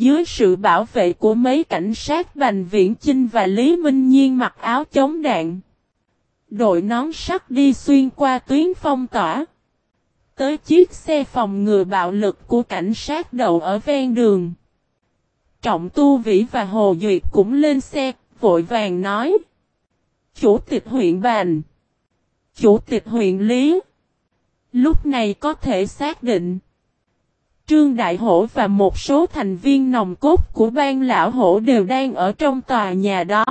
Dưới sự bảo vệ của mấy cảnh sát Bành Viễn Chinh và Lý Minh Nhiên mặc áo chống đạn. Đội nón sắt đi xuyên qua tuyến phong tỏa. Tới chiếc xe phòng ngừa bạo lực của cảnh sát đậu ở ven đường. Trọng Tu Vĩ và Hồ Duyệt cũng lên xe, vội vàng nói. Chủ tịch huyện Bành. Chủ tịch huyện Lý. Lúc này có thể xác định. Trương Đại Hổ và một số thành viên nòng cốt của ban lão hổ đều đang ở trong tòa nhà đó.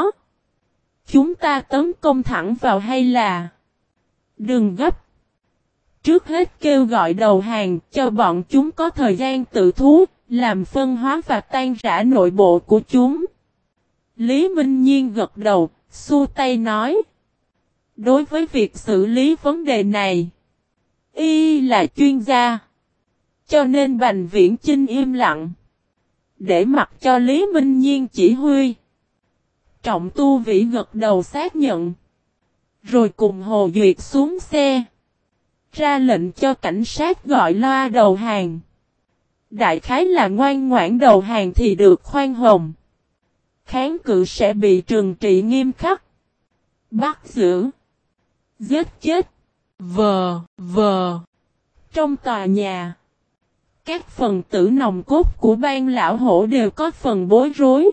Chúng ta tấn công thẳng vào hay là... Đừng gấp. Trước hết kêu gọi đầu hàng cho bọn chúng có thời gian tự thú, làm phân hóa và tan rã nội bộ của chúng. Lý Minh Nhiên gật đầu, xu tay nói. Đối với việc xử lý vấn đề này, y là chuyên gia. Cho nên Bành Viễn Chinh im lặng. Để mặc cho Lý Minh Nhiên chỉ huy. Trọng tu vĩ gật đầu xác nhận. Rồi cùng Hồ Duyệt xuống xe. Ra lệnh cho cảnh sát gọi loa đầu hàng. Đại khái là ngoan ngoãn đầu hàng thì được khoan hồng. Kháng cự sẽ bị trừng trị nghiêm khắc. Bắt giữ. Giết chết. Vờ, vờ. Trong tòa nhà. Các phần tử nòng cốt của ban lão hổ đều có phần bối rối.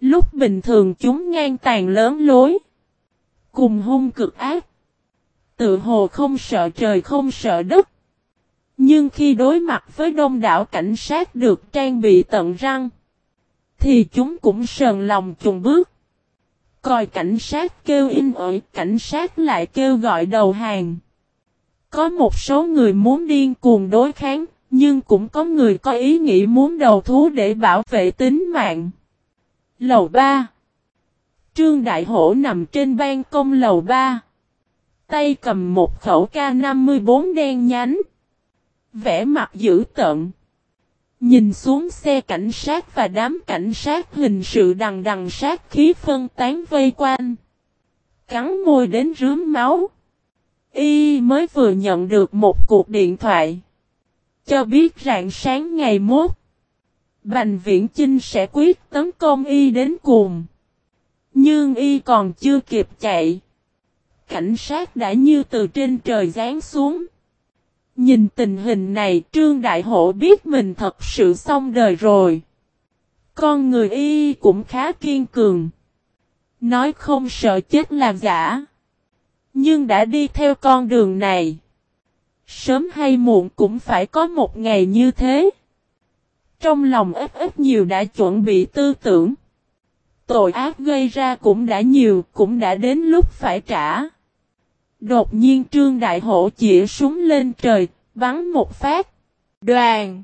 Lúc bình thường chúng ngang tàn lớn lối. Cùng hung cực ác. Tự hồ không sợ trời không sợ đất. Nhưng khi đối mặt với đông đảo cảnh sát được trang bị tận răng. Thì chúng cũng sờn lòng chùng bước. Coi cảnh sát kêu in ỏi, cảnh sát lại kêu gọi đầu hàng. Có một số người muốn điên cuồng đối kháng, nhưng cũng có người có ý nghĩ muốn đầu thú để bảo vệ tính mạng. Lầu 3 Trương Đại Hổ nằm trên ban công lầu 3. Tay cầm một khẩu K54 đen nhánh. Vẽ mặt dữ tợn. Nhìn xuống xe cảnh sát và đám cảnh sát hình sự đằng đằng sát khí phân tán vây quanh. Cắn môi đến rướm máu. Y mới vừa nhận được một cuộc điện thoại. Cho biết rạng sáng ngày mốt. Bành viễn Chinh sẽ quyết tấn công Y đến cùng. Nhưng Y còn chưa kịp chạy. Cảnh sát đã như từ trên trời giáng xuống. Nhìn tình hình này, Trương Đại Hổ biết mình thật sự xong đời rồi. Con người y cũng khá kiên cường. Nói không sợ chết là giả. Nhưng đã đi theo con đường này. Sớm hay muộn cũng phải có một ngày như thế. Trong lòng ít ít nhiều đã chuẩn bị tư tưởng. Tội ác gây ra cũng đã nhiều, cũng đã đến lúc phải trả. Đột nhiên Trương Đại Hổ chĩa súng lên trời, bắn một phát. Đoàn!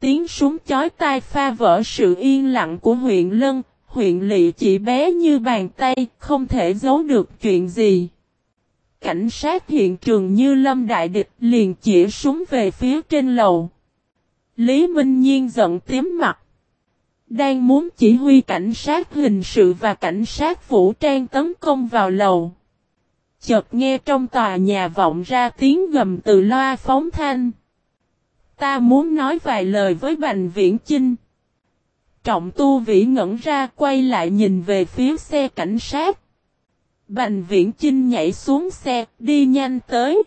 Tiếng súng chói tai pha vỡ sự yên lặng của huyện Lân, huyện lị chỉ bé như bàn tay, không thể giấu được chuyện gì. Cảnh sát hiện trường như lâm đại địch liền chỉ súng về phía trên lầu. Lý Minh Nhiên giận tím mặt. Đang muốn chỉ huy cảnh sát hình sự và cảnh sát vũ trang tấn công vào lầu. Chợt nghe trong tòa nhà vọng ra tiếng gầm từ loa phóng thanh. Ta muốn nói vài lời với Bành Viễn Chinh. Trọng tu vĩ ngẩn ra quay lại nhìn về phía xe cảnh sát. Bành Viễn Chinh nhảy xuống xe, đi nhanh tới.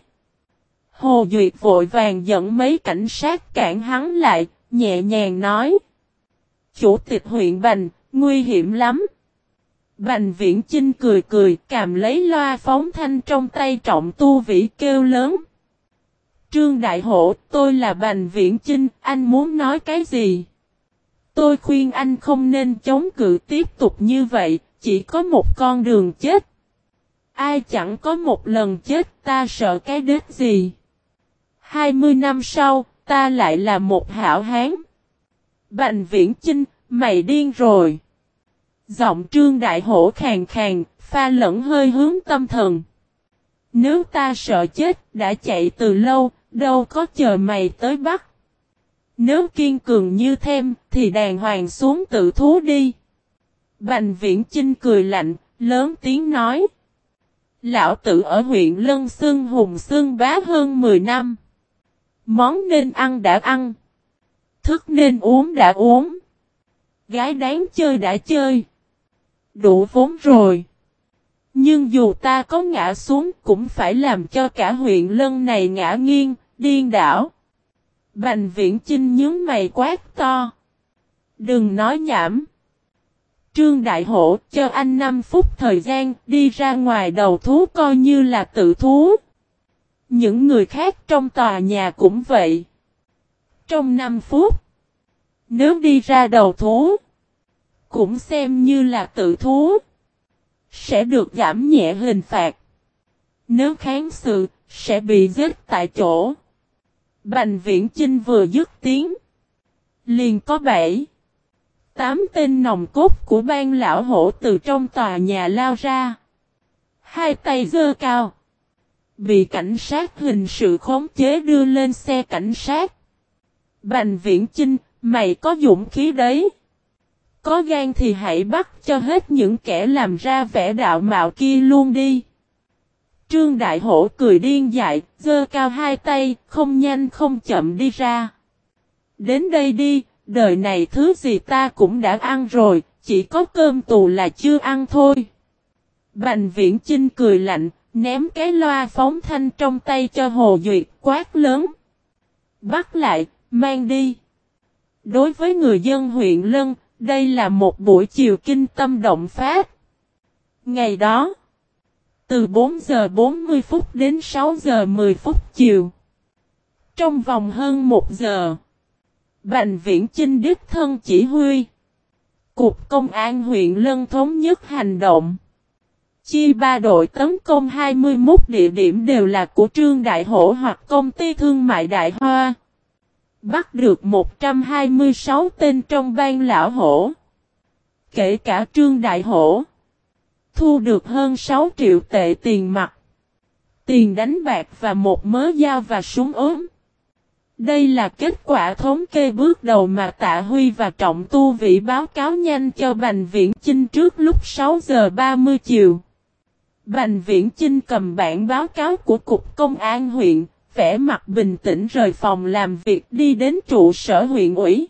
Hồ Duyệt vội vàng dẫn mấy cảnh sát cản hắn lại, nhẹ nhàng nói. Chủ tịch huyện Bành, nguy hiểm lắm. Bành viễn Trinh cười cười, cầm lấy loa phóng thanh trong tay trọng tu vĩ kêu lớn. Trương Đại Hổ, tôi là Bành Viễn Chinh, anh muốn nói cái gì? Tôi khuyên anh không nên chống cự tiếp tục như vậy, chỉ có một con đường chết. Ai chẳng có một lần chết, ta sợ cái đếch gì? 20 năm sau, ta lại là một hảo hán. Bành Viễn Chinh, mày điên rồi. Giọng trương đại hổ khàn khàn, pha lẫn hơi hướng tâm thần. Nếu ta sợ chết, đã chạy từ lâu, đâu có chờ mày tới bắt. Nếu kiên cường như thêm, thì đàng hoàng xuống tự thú đi. Bành viễn chinh cười lạnh, lớn tiếng nói. Lão tử ở huyện Lân sương Hùng sương bá hơn 10 năm. Món nên ăn đã ăn. Thức nên uống đã uống. gái đáng chơi đã chơi. Đủ vốn rồi. Nhưng dù ta có ngã xuống cũng phải làm cho cả huyện lân này ngã nghiêng, điên đảo. Bành viễn chinh nhướng mày quát to. Đừng nói nhảm. Trương Đại Hổ cho anh 5 phút thời gian đi ra ngoài đầu thú coi như là tự thú. Những người khác trong tòa nhà cũng vậy. Trong 5 phút, nếu đi ra đầu thú, cũng xem như là tự thú, sẽ được giảm nhẹ hình phạt. Nếu kháng sự, sẽ bị giết tại chỗ. Bành viễn trinh vừa dứt tiếng. Liền có bảy. Tám tên nòng cốt của ban lão hổ từ trong tòa nhà lao ra. Hai tay dơ cao. Bị cảnh sát hình sự khống chế đưa lên xe cảnh sát. Bành viễn Chinh, mày có dũng khí đấy. Có gan thì hãy bắt cho hết những kẻ làm ra vẻ đạo mạo kia luôn đi. Trương Đại Hổ cười điên dại, dơ cao hai tay, không nhanh không chậm đi ra. Đến đây đi, đời này thứ gì ta cũng đã ăn rồi, chỉ có cơm tù là chưa ăn thôi. Bành viễn Chinh cười lạnh, ném cái loa phóng thanh trong tay cho Hồ Duyệt quát lớn. Bắt lại, mang đi. Đối với người dân huyện Lân, đây là một buổi chiều kinh tâm động phát. Ngày đó, từ 4 giờ 40 phút đến 6 giờ 10 phút chiều. Trong vòng hơn 1 giờ, Bành Viễn Chinh đích thân chỉ huy. Cục Công an huyện Lân thống nhất hành động. Chia ba đội tấn công 21 địa điểm đều là của Trương Đại Hổ hoặc công ty thương mại Đại Hoa. Bắt được 126 tên trong ban lão hổ. Kể cả Trương Đại Hổ. Thu được hơn 6 triệu tệ tiền mặt. Tiền đánh bạc và một mớ dao và súng ốm. Đây là kết quả thống kê bước đầu mà Tạ Huy và Trọng Tu Vĩ báo cáo nhanh cho Bành Viễn Chinh trước lúc 6 giờ 30 chiều. Bành Viễn Chinh cầm bản báo cáo của Cục Công an huyện, vẻ mặt bình tĩnh rời phòng làm việc đi đến trụ sở huyện ủy.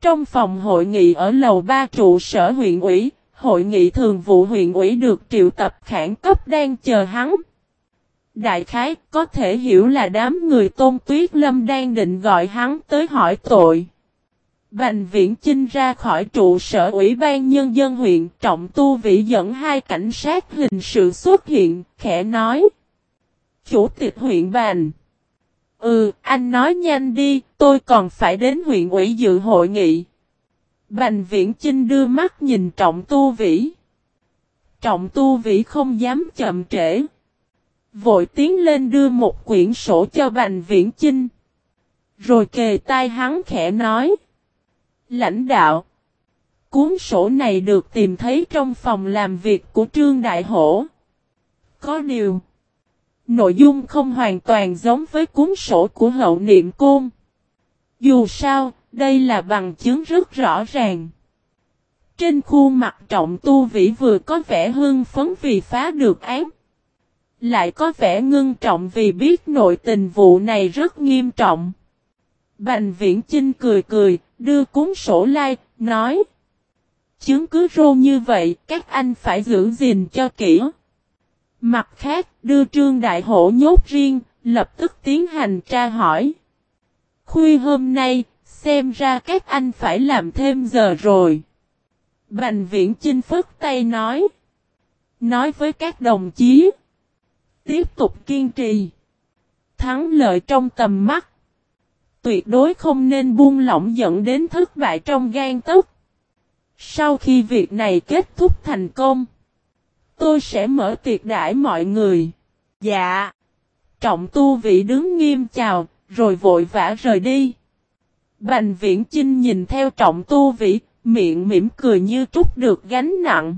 Trong phòng hội nghị ở lầu 3 trụ sở huyện ủy, hội nghị thường vụ huyện ủy được triệu tập khẩn cấp đang chờ hắn. Đại khái có thể hiểu là đám người tôn tuyết lâm đang định gọi hắn tới hỏi tội. Bành viễn chinh ra khỏi trụ sở ủy ban nhân dân huyện trọng tu vị dẫn hai cảnh sát hình sự xuất hiện, khẽ nói. Chủ tịch huyện Bành. Ừ, anh nói nhanh đi, tôi còn phải đến huyện ủy dự hội nghị. Bành viễn chinh đưa mắt nhìn trọng tu vĩ. Trọng tu vĩ không dám chậm trễ. Vội tiến lên đưa một quyển sổ cho bành viễn Chinh, Rồi kề tai hắn khẽ nói. Lãnh đạo. Cuốn sổ này được tìm thấy trong phòng làm việc của Trương Đại Hổ. Có điều. Nội dung không hoàn toàn giống với cuốn sổ của hậu niệm côn. Dù sao, đây là bằng chứng rất rõ ràng. Trên khuôn mặt trọng tu vĩ vừa có vẻ hưng phấn vì phá được án. Lại có vẻ ngưng trọng vì biết nội tình vụ này rất nghiêm trọng. Bành viễn trinh cười cười, đưa cuốn sổ lai, like, nói. Chứng cứ rô như vậy, các anh phải giữ gìn cho kỹ. Mặt khác, đưa trương đại hổ nhốt riêng, lập tức tiến hành tra hỏi. Khuya hôm nay, xem ra các anh phải làm thêm giờ rồi. Bành viễn trinh phất tay nói. Nói với các đồng chí. Tiếp tục kiên trì. Thắng lợi trong tầm mắt. Tuyệt đối không nên buông lỏng dẫn đến thất bại trong gan tức. Sau khi việc này kết thúc thành công. Tôi sẽ mở tiệc đãi mọi người. Dạ. Trọng tu vị đứng nghiêm chào, rồi vội vã rời đi. Bành viễn Trinh nhìn theo trọng tu vị miệng mỉm cười như trút được gánh nặng.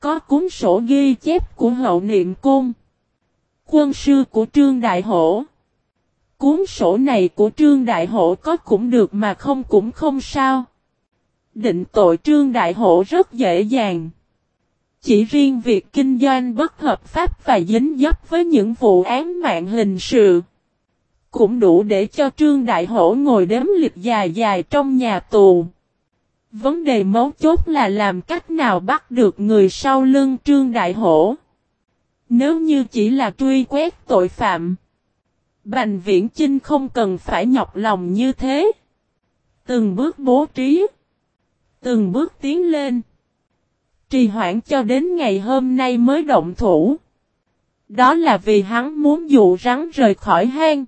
Có cuốn sổ ghi chép của hậu niệm cung Quân sư của Trương Đại Hổ. Cuốn sổ này của Trương Đại Hổ có cũng được mà không cũng không sao. Định tội Trương Đại Hổ rất dễ dàng. Chỉ riêng việc kinh doanh bất hợp pháp và dính dấp với những vụ án mạng hình sự. Cũng đủ để cho Trương Đại Hổ ngồi đếm lịch dài dài trong nhà tù. Vấn đề mấu chốt là làm cách nào bắt được người sau lưng Trương Đại Hổ. Nếu như chỉ là truy quét tội phạm, Bành Viễn Chinh không cần phải nhọc lòng như thế. Từng bước bố trí, từng bước tiến lên. Trì hoãn cho đến ngày hôm nay mới động thủ. Đó là vì hắn muốn dụ rắn rời khỏi hang.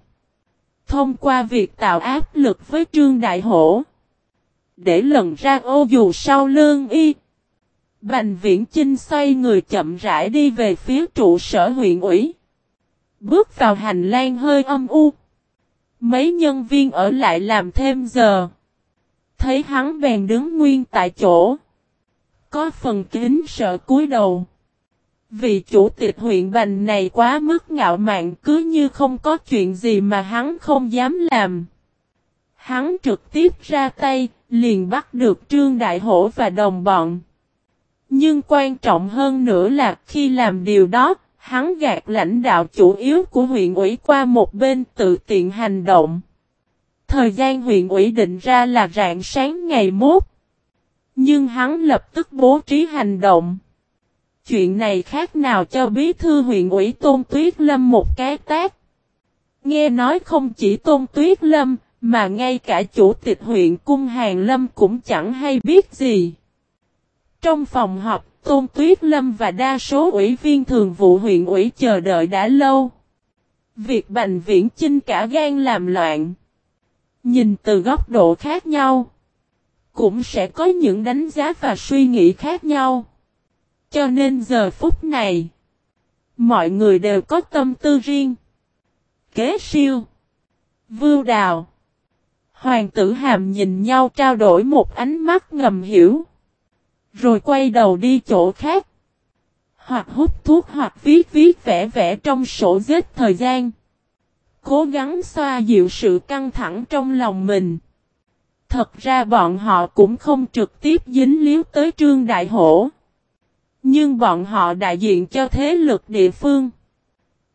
Thông qua việc tạo áp lực với Trương Đại Hổ. Để lần ra ô dù sau lương y. Bành viễn Trinh xoay người chậm rãi đi về phía trụ sở huyện ủy. Bước vào hành lang hơi âm u. Mấy nhân viên ở lại làm thêm giờ. Thấy hắn bèn đứng nguyên tại chỗ. Có phần kính sợ cúi đầu. Vì chủ tịch huyện Bành này quá mức ngạo mạn cứ như không có chuyện gì mà hắn không dám làm. Hắn trực tiếp ra tay, liền bắt được Trương Đại Hổ và đồng bọn. Nhưng quan trọng hơn nữa là khi làm điều đó, hắn gạt lãnh đạo chủ yếu của huyện ủy qua một bên tự tiện hành động. Thời gian huyện ủy định ra là rạng sáng ngày mốt. Nhưng hắn lập tức bố trí hành động. Chuyện này khác nào cho bí thư huyện ủy Tôn Tuyết Lâm một cái tác. Nghe nói không chỉ Tôn Tuyết Lâm, mà ngay cả chủ tịch huyện Cung Hàng Lâm cũng chẳng hay biết gì. Trong phòng họp, Tôn Tuyết Lâm và đa số ủy viên thường vụ huyện ủy chờ đợi đã lâu. Việc Bành Viễn Chinh cả gan làm loạn. Nhìn từ góc độ khác nhau. Cũng sẽ có những đánh giá và suy nghĩ khác nhau. Cho nên giờ phút này. Mọi người đều có tâm tư riêng. Kế siêu. Vưu đào. Hoàng tử hàm nhìn nhau trao đổi một ánh mắt ngầm hiểu. Rồi quay đầu đi chỗ khác. Hoặc hút thuốc hoặc viết viết vẽ vẽ trong sổ giết thời gian. Cố gắng xoa dịu sự căng thẳng trong lòng mình. Thật ra bọn họ cũng không trực tiếp dính líu tới trương đại hổ. Nhưng bọn họ đại diện cho thế lực địa phương.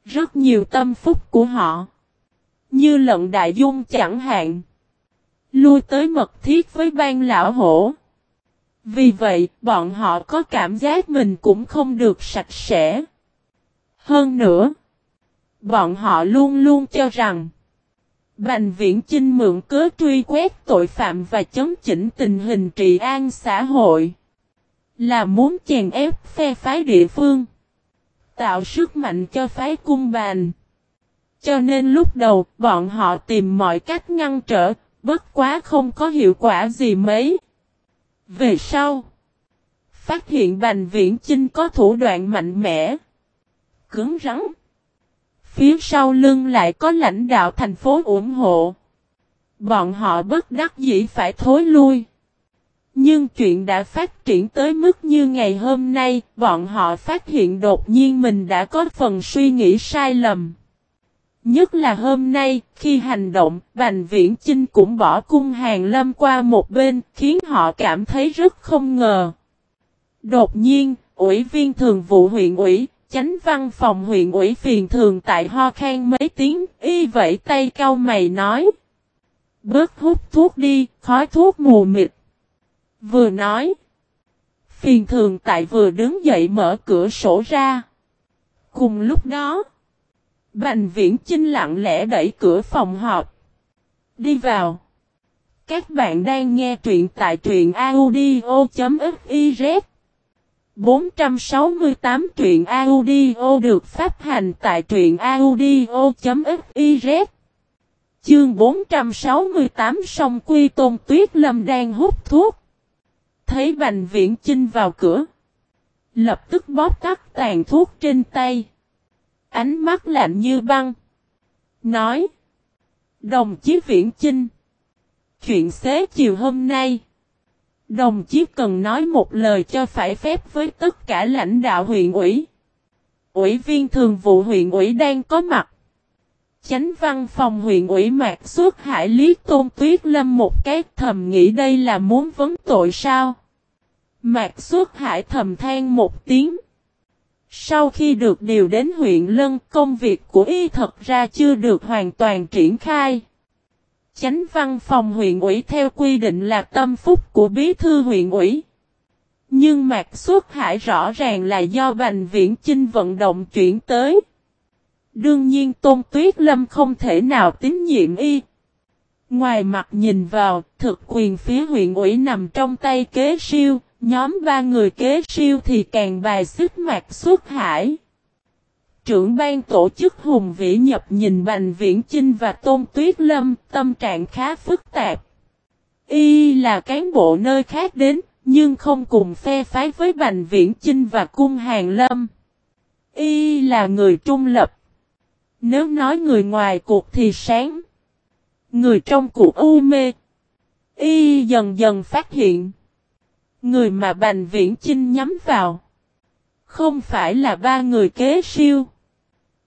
Rất nhiều tâm phúc của họ. Như lận đại dung chẳng hạn. Lui tới mật thiết với ban lão hổ. Vì vậy, bọn họ có cảm giác mình cũng không được sạch sẽ. Hơn nữa, bọn họ luôn luôn cho rằng Bành viễn Chinh mượn cớ truy quét tội phạm và chấn chỉnh tình hình trị an xã hội. Là muốn chèn ép phe phái địa phương. Tạo sức mạnh cho phái cung bàn. Cho nên lúc đầu bọn họ tìm mọi cách ngăn trở, bất quá không có hiệu quả gì mấy. Về sau, phát hiện Bành Viễn Chinh có thủ đoạn mạnh mẽ, cứng rắn. Phía sau lưng lại có lãnh đạo thành phố ủng hộ. Bọn họ bất đắc dĩ phải thối lui. Nhưng chuyện đã phát triển tới mức như ngày hôm nay, bọn họ phát hiện đột nhiên mình đã có phần suy nghĩ sai lầm. Nhất là hôm nay, khi hành động, Bành Viễn Chinh cũng bỏ cung hàng lâm qua một bên, khiến họ cảm thấy rất không ngờ. Đột nhiên, ủy viên thường vụ huyện ủy, chánh văn phòng huyện ủy phiền thường tại ho khan mấy tiếng, y vẫy tay cau mày nói. Bớt hút thuốc đi, khói thuốc mù mịt. Vừa nói. Phiền thường tại vừa đứng dậy mở cửa sổ ra. Cùng lúc đó. Bành viễn chinh lặng lẽ đẩy cửa phòng họp. Đi vào. Các bạn đang nghe truyện tại truyện audio.fiz 468 truyện audio được phát hành tại truyện audio.fiz Chương 468 song quy tôn tuyết lâm đang hút thuốc. Thấy bành viễn chinh vào cửa. Lập tức bóp tắt tàn thuốc trên tay. Ánh mắt lạnh như băng. Nói. Đồng chí viễn chinh. Chuyện xế chiều hôm nay. Đồng chí cần nói một lời cho phải phép với tất cả lãnh đạo huyện ủy. Ủy viên thường vụ huyện ủy đang có mặt. Chánh văn phòng huyện ủy mạc suốt hải lý tôn tuyết lâm một cái thầm nghĩ đây là muốn vấn tội sao. Mạc suốt hải thầm than một tiếng. Sau khi được điều đến huyện Lân công việc của y thật ra chưa được hoàn toàn triển khai. chánh văn phòng huyện ủy theo quy định là tâm phúc của bí thư huyện ủy. Nhưng Mạc Xuất Hải rõ ràng là do Bành Viễn Chinh vận động chuyển tới. Đương nhiên Tôn Tuyết Lâm không thể nào tín nhiệm y. Ngoài mặt nhìn vào, thực quyền phía huyện ủy nằm trong tay kế siêu, nhóm ba người kế siêu thì càng bài xích Mạc Xuất Hải. Trưởng ban tổ chức Hùng Vĩ Nhập nhìn Bành Viễn Chinh và Tôn Tuyết Lâm, tâm trạng khá phức tạp. Y là cán bộ nơi khác đến, nhưng không cùng phe phái với Bành Viễn Chinh và Cung Hàng Lâm. Y là người trung lập. Nếu nói người ngoài cuộc thì sáng. Người trong cuộc u mê. Y dần dần phát hiện. Người mà Bành Viễn Chinh nhắm vào. Không phải là ba người kế siêu.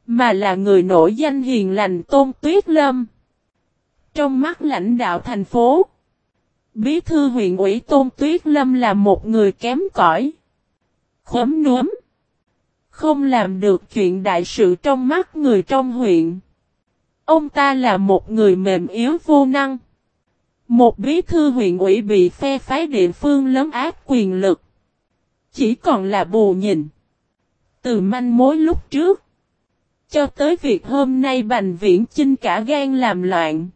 Mà là người nổi danh hiền lành Tôn Tuyết Lâm. Trong mắt lãnh đạo thành phố. Bí thư huyện ủy Tôn Tuyết Lâm là một người kém cỏi. Khấm núm. Không làm được chuyện đại sự trong mắt người trong huyện. Ông ta là một người mềm yếu vô năng. Một bí thư huyện ủy bị phe phái địa phương lớn áp quyền lực. Chỉ còn là bù nhìn. Từ manh mối lúc trước. Cho tới việc hôm nay Bành Viễn Chinh cả gan làm loạn.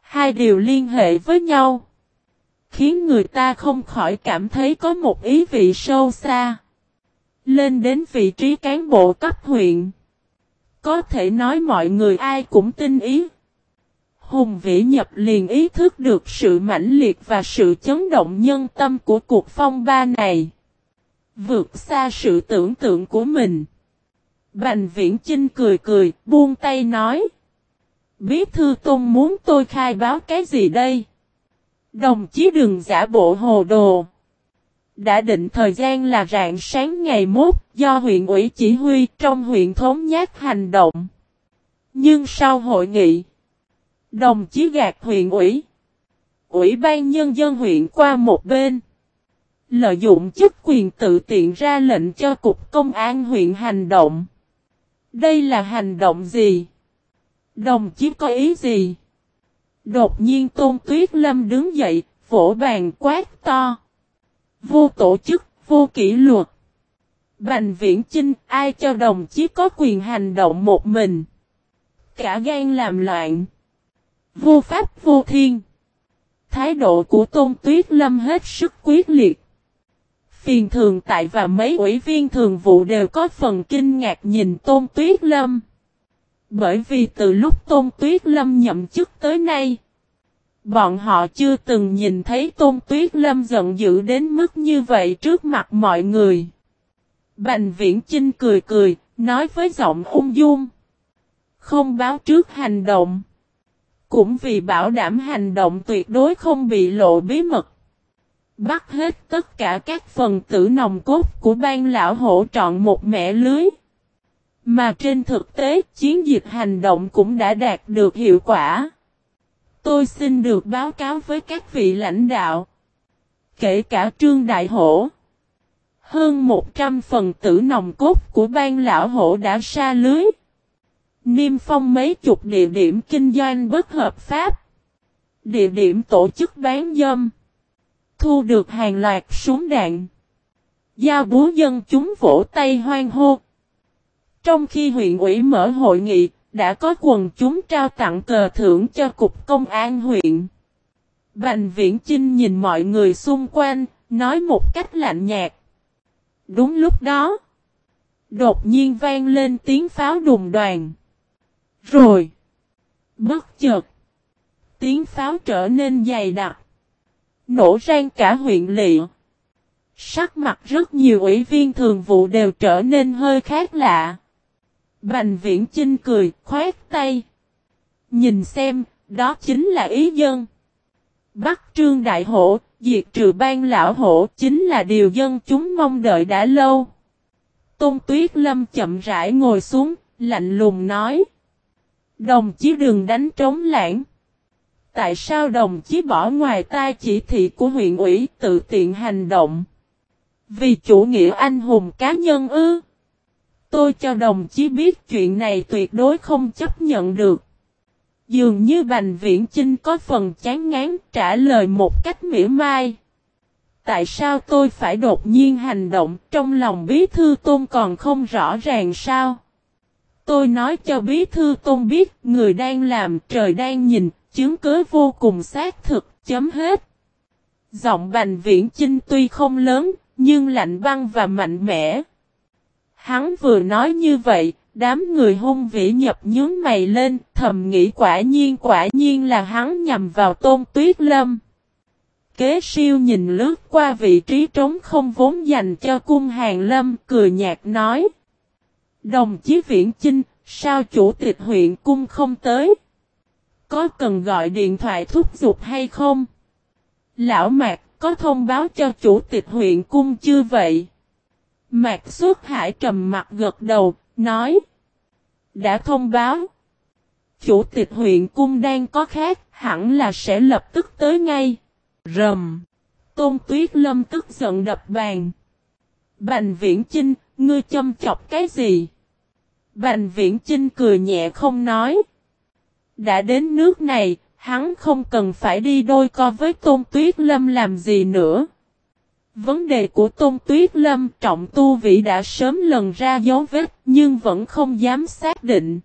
Hai điều liên hệ với nhau. Khiến người ta không khỏi cảm thấy có một ý vị sâu xa. Lên đến vị trí cán bộ cấp huyện. Có thể nói mọi người ai cũng tin ý. Hùng Vĩ Nhập liền ý thức được sự mãnh liệt và sự chấn động nhân tâm của cuộc phong ba này. Vượt xa sự tưởng tượng của mình. Bành Viễn Chinh cười cười, buông tay nói. Bí thư tôn muốn tôi khai báo cái gì đây? Đồng chí đừng giả bộ hồ đồ. Đã định thời gian là rạng sáng ngày mốt do huyện ủy chỉ huy trong huyện thống nhất hành động. Nhưng sau hội nghị, đồng chí gạt huyện ủy, ủy ban nhân dân huyện qua một bên. Lợi dụng chức quyền tự tiện ra lệnh cho Cục Công an huyện hành động. Đây là hành động gì? Đồng chí có ý gì? Đột nhiên Tôn Tuyết Lâm đứng dậy, vỗ bàn quát to. Vô tổ chức, vô kỷ luật. Bành viễn chinh, ai cho đồng chí có quyền hành động một mình. Cả gan làm loạn. Vô pháp vô thiên. Thái độ của Tôn Tuyết Lâm hết sức quyết liệt. Phiền thường tại và mấy ủy viên thường vụ đều có phần kinh ngạc nhìn Tôn Tuyết Lâm. Bởi vì từ lúc Tôn Tuyết Lâm nhậm chức tới nay, bọn họ chưa từng nhìn thấy Tôn Tuyết Lâm giận dữ đến mức như vậy trước mặt mọi người. Bành Viễn Chinh cười cười, nói với giọng ung dung. Không báo trước hành động. Cũng vì bảo đảm hành động tuyệt đối không bị lộ bí mật. Bắt hết tất cả các phần tử nòng cốt của ban lão hỗ trọn một mẻ lưới. Mà trên thực tế, chiến dịch hành động cũng đã đạt được hiệu quả. Tôi xin được báo cáo với các vị lãnh đạo. Kể cả Trương Đại Hổ. Hơn 100 phần tử nòng cốt của ban lão hổ đã xa lưới. Niêm phong mấy chục địa điểm kinh doanh bất hợp pháp. Địa điểm tổ chức bán dâm. Thu được hàng loạt súng đạn. Giao búa dân chúng vỗ tay hoang hô. Trong khi huyện ủy mở hội nghị, đã có quần chúng trao tặng cờ thưởng cho Cục Công an huyện. Bành Viễn Chinh nhìn mọi người xung quanh, nói một cách lạnh nhạt. Đúng lúc đó, đột nhiên vang lên tiếng pháo đùng đoàn. Rồi, bất chợt, tiếng pháo trở nên dày đặc. Nổ rang cả huyện lị. Sắc mặt rất nhiều ủy viên thường vụ đều trở nên hơi khác lạ. Bành viễn Trinh cười, khoét tay. Nhìn xem, đó chính là ý dân. Bắc trương đại hổ, diệt trừ ban lão hổ chính là điều dân chúng mong đợi đã lâu. Tôn Tuyết Lâm chậm rãi ngồi xuống, lạnh lùng nói. Đồng chí đừng đánh trống lãng. Tại sao đồng chí bỏ ngoài tai chỉ thị của huyện ủy tự tiện hành động? Vì chủ nghĩa anh hùng cá nhân ư? Tôi cho đồng chí biết chuyện này tuyệt đối không chấp nhận được. Dường như Bành Viễn Chinh có phần chán ngán trả lời một cách mỉa mai. Tại sao tôi phải đột nhiên hành động trong lòng bí thư tôn còn không rõ ràng sao? Tôi nói cho bí thư tôn biết người đang làm trời đang nhìn, chứng cứ vô cùng xác thực, chấm hết. Giọng Bành Viễn Chinh tuy không lớn, nhưng lạnh băng và mạnh mẽ. Hắn vừa nói như vậy, đám người hung vĩ nhập nhướng mày lên, thầm nghĩ quả nhiên quả nhiên là hắn nhằm vào tôn tuyết lâm. Kế siêu nhìn lướt qua vị trí trống không vốn dành cho cung hàng lâm, cười nhạt nói. Đồng chí Viễn Chinh, sao chủ tịch huyện cung không tới? Có cần gọi điện thoại thúc giục hay không? Lão Mạc có thông báo cho chủ tịch huyện cung chưa vậy? Mạc Xuất Hải trầm mặt gật đầu, nói. Đã thông báo. Chủ tịch huyện cung đang có khác, hẳn là sẽ lập tức tới ngay. Rầm. Tôn Tuyết Lâm tức giận đập bàn. Bành Viễn Chinh, ngươi châm chọc cái gì? Bành Viễn Chinh cười nhẹ không nói. Đã đến nước này, hắn không cần phải đi đôi co với Tôn Tuyết Lâm làm gì nữa. Vấn đề của Tôn Tuyết Lâm trọng tu vị đã sớm lần ra dấu vết nhưng vẫn không dám xác định.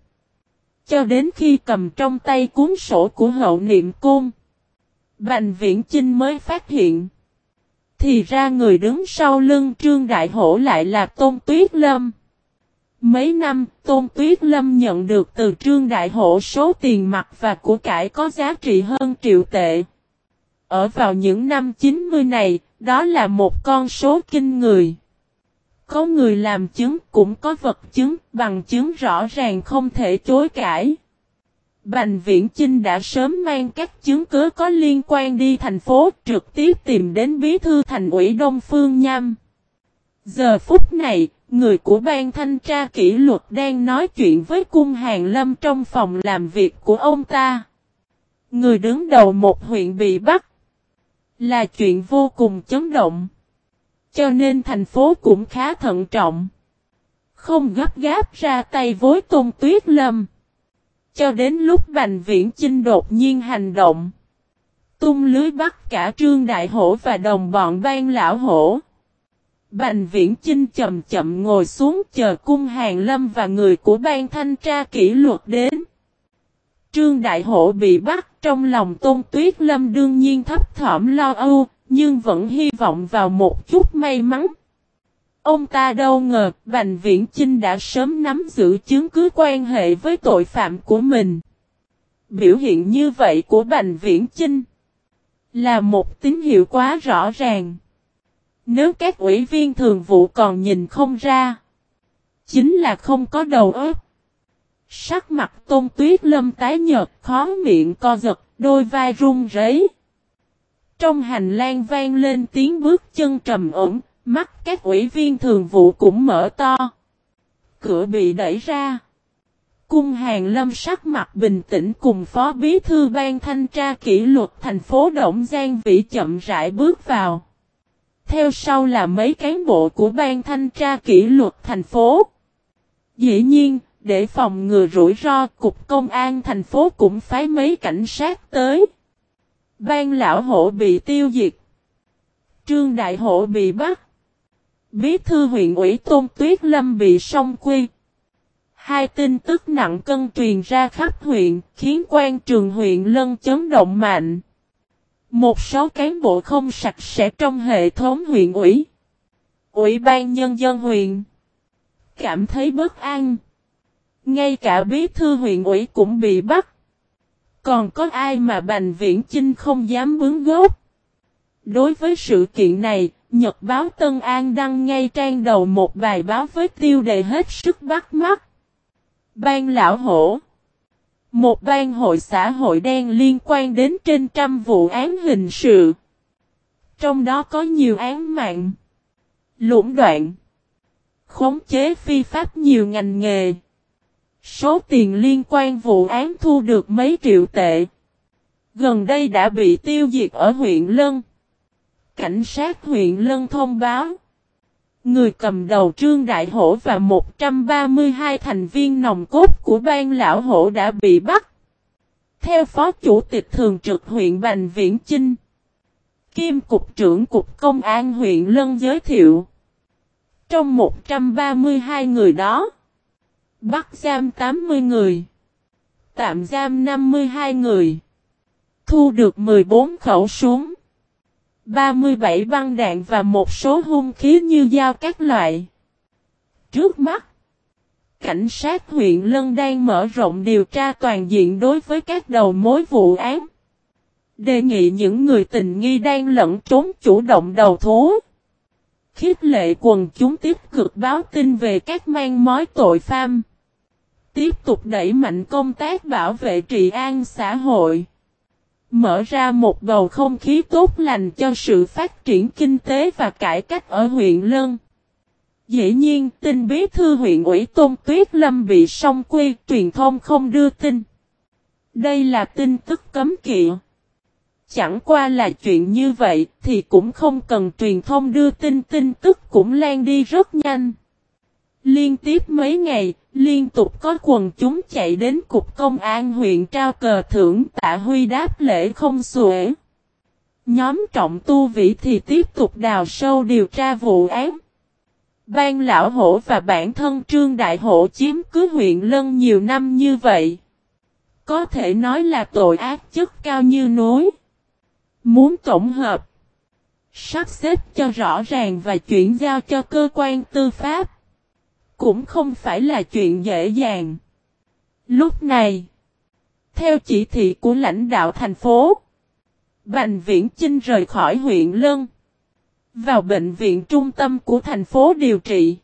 Cho đến khi cầm trong tay cuốn sổ của hậu niệm cung. Bành Viễn Chinh mới phát hiện. Thì ra người đứng sau lưng Trương Đại Hổ lại là Tôn Tuyết Lâm. Mấy năm, Tôn Tuyết Lâm nhận được từ Trương Đại Hổ số tiền mặt và của cải có giá trị hơn triệu tệ. Ở vào những năm 90 này, đó là một con số kinh người. Có người làm chứng cũng có vật chứng, bằng chứng rõ ràng không thể chối cãi. Bành Viễn Chinh đã sớm mang các chứng cứ có liên quan đi thành phố trực tiếp tìm đến bí thư thành ủy Đông Phương Nham. Giờ phút này, người của ban thanh tra kỷ luật đang nói chuyện với cung hàng lâm trong phòng làm việc của ông ta. Người đứng đầu một huyện bị bắt. Là chuyện vô cùng chấn động. Cho nên thành phố cũng khá thận trọng. Không gấp gáp ra tay với Tôn Tuyết Lâm. Cho đến lúc Bành Viễn Chinh đột nhiên hành động. Tung lưới bắt cả Trương Đại Hổ và đồng bọn ban lão hổ. Bành Viễn Chinh chậm chậm ngồi xuống chờ cung hàng lâm và người của ban thanh tra kỷ luật đến. Trương Đại Hổ bị bắt trong lòng Tôn Tuyết Lâm đương nhiên thấp thỏm lo âu, nhưng vẫn hy vọng vào một chút may mắn. Ông ta đâu ngờ Bành Viễn Chinh đã sớm nắm giữ chứng cứ quan hệ với tội phạm của mình. Biểu hiện như vậy của Bành Viễn Chinh là một tín hiệu quá rõ ràng. Nếu các ủy viên thường vụ còn nhìn không ra, chính là không có đầu óc. Sắc mặt tôn tuyết lâm tái nhợt, khó miệng co giật, đôi vai run rẩy. Trong hành lang vang lên tiếng bước chân trầm ổn, mắt các ủy viên thường vụ cũng mở to. Cửa bị đẩy ra. Cung hàng lâm sắc mặt bình tĩnh cùng phó bí thư ban thanh tra kỷ luật thành phố Động Giang Vĩ chậm rãi bước vào. Theo sau là mấy cán bộ của ban thanh tra kỷ luật thành phố. Dĩ nhiên, để phòng ngừa rủi ro, cục công an thành phố cũng phái mấy cảnh sát tới. Ban lão hộ bị tiêu diệt. Trương đại hộ bị bắt. Bí thư huyện ủy Tôn Tuyết Lâm bị song quy. Hai tin tức nặng cân truyền ra khắp huyện, khiến quan trường huyện lân chấn động mạnh. Một số cán bộ không sạch sẽ trong hệ thống huyện ủy. Ủy ban nhân dân huyện. Cảm thấy bất an. Ngay cả bí thư huyện ủy cũng bị bắt. Còn có ai mà Bành Viễn Chinh không dám bướng gốc? Đối với sự kiện này, Nhật báo Tân An đăng ngay trang đầu một bài báo với tiêu đề hết sức bắt mắt. Ban lão hổ một ban hội xã hội đen liên quan đến trên trăm vụ án hình sự. Trong đó có nhiều án mạng, lũng đoạn, khống chế phi pháp nhiều ngành nghề. Số tiền liên quan vụ án thu được mấy triệu tệ. Gần đây đã bị tiêu diệt ở huyện Lân. Cảnh sát huyện Lân thông báo. Người cầm đầu Trương Đại Hổ và 132 thành viên nòng cốt của ban lão hổ đã bị bắt. Theo Phó Chủ tịch Thường trực huyện Bành Viễn Chinh, Kim Cục trưởng Cục Công an huyện Lân giới thiệu. Trong 132 người đó, bắt giam 80 người, tạm giam 52 người, thu được 14 khẩu súng, 37 băng đạn và một số hung khí như dao các loại. Trước mắt, cảnh sát huyện Lân đang mở rộng điều tra toàn diện đối với các đầu mối vụ án. Đề nghị những người tình nghi đang lẫn trốn chủ động đầu thú. Khiết lệ quần chúng tiếp cực báo tin về các mang mối tội phạm. Tiếp tục đẩy mạnh công tác bảo vệ trị an xã hội. Mở ra một bầu không khí tốt lành cho sự phát triển kinh tế và cải cách ở huyện Lân. Dĩ nhiên, tin bí thư huyện ủy Tôn Tuyết Lâm bị song quy, truyền thông không đưa tin. Đây là tin tức cấm kỵ. Chẳng qua là chuyện như vậy thì cũng không cần truyền thông đưa tin tin tức cũng lan đi rất nhanh. Liên tiếp mấy ngày, liên tục có quần chúng chạy đến cục công an huyện trao cờ thưởng tạ huy đáp lễ không xuể. Nhóm trọng tu vĩ thì tiếp tục đào sâu điều tra vụ án. Ban lão hổ và bản thân trương đại hổ chiếm cứ huyện lân nhiều năm như vậy. Có thể nói là tội ác chất cao như núi. Muốn tổng hợp, sắp xếp cho rõ ràng và chuyển giao cho cơ quan tư pháp, cũng không phải là chuyện dễ dàng. Lúc này, theo chỉ thị của lãnh đạo thành phố, Bành Viễn Chinh rời khỏi huyện Lân, vào bệnh viện trung tâm của thành phố điều trị.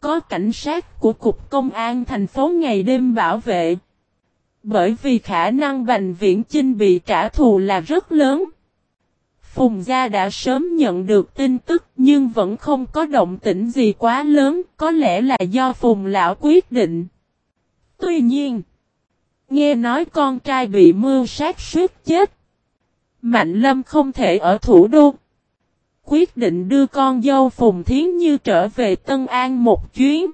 Có cảnh sát của Cục Công an thành phố ngày đêm bảo vệ. Bởi vì khả năng Bành Viễn Chinh bị trả thù là rất lớn. Phùng Gia đã sớm nhận được tin tức nhưng vẫn không có động tĩnh gì quá lớn, có lẽ là do Phùng Lão quyết định. Tuy nhiên, nghe nói con trai bị mưu sát suốt chết. Mạnh Lâm không thể ở thủ đô. Quyết định đưa con dâu Phùng Thiến Như trở về Tân An một chuyến.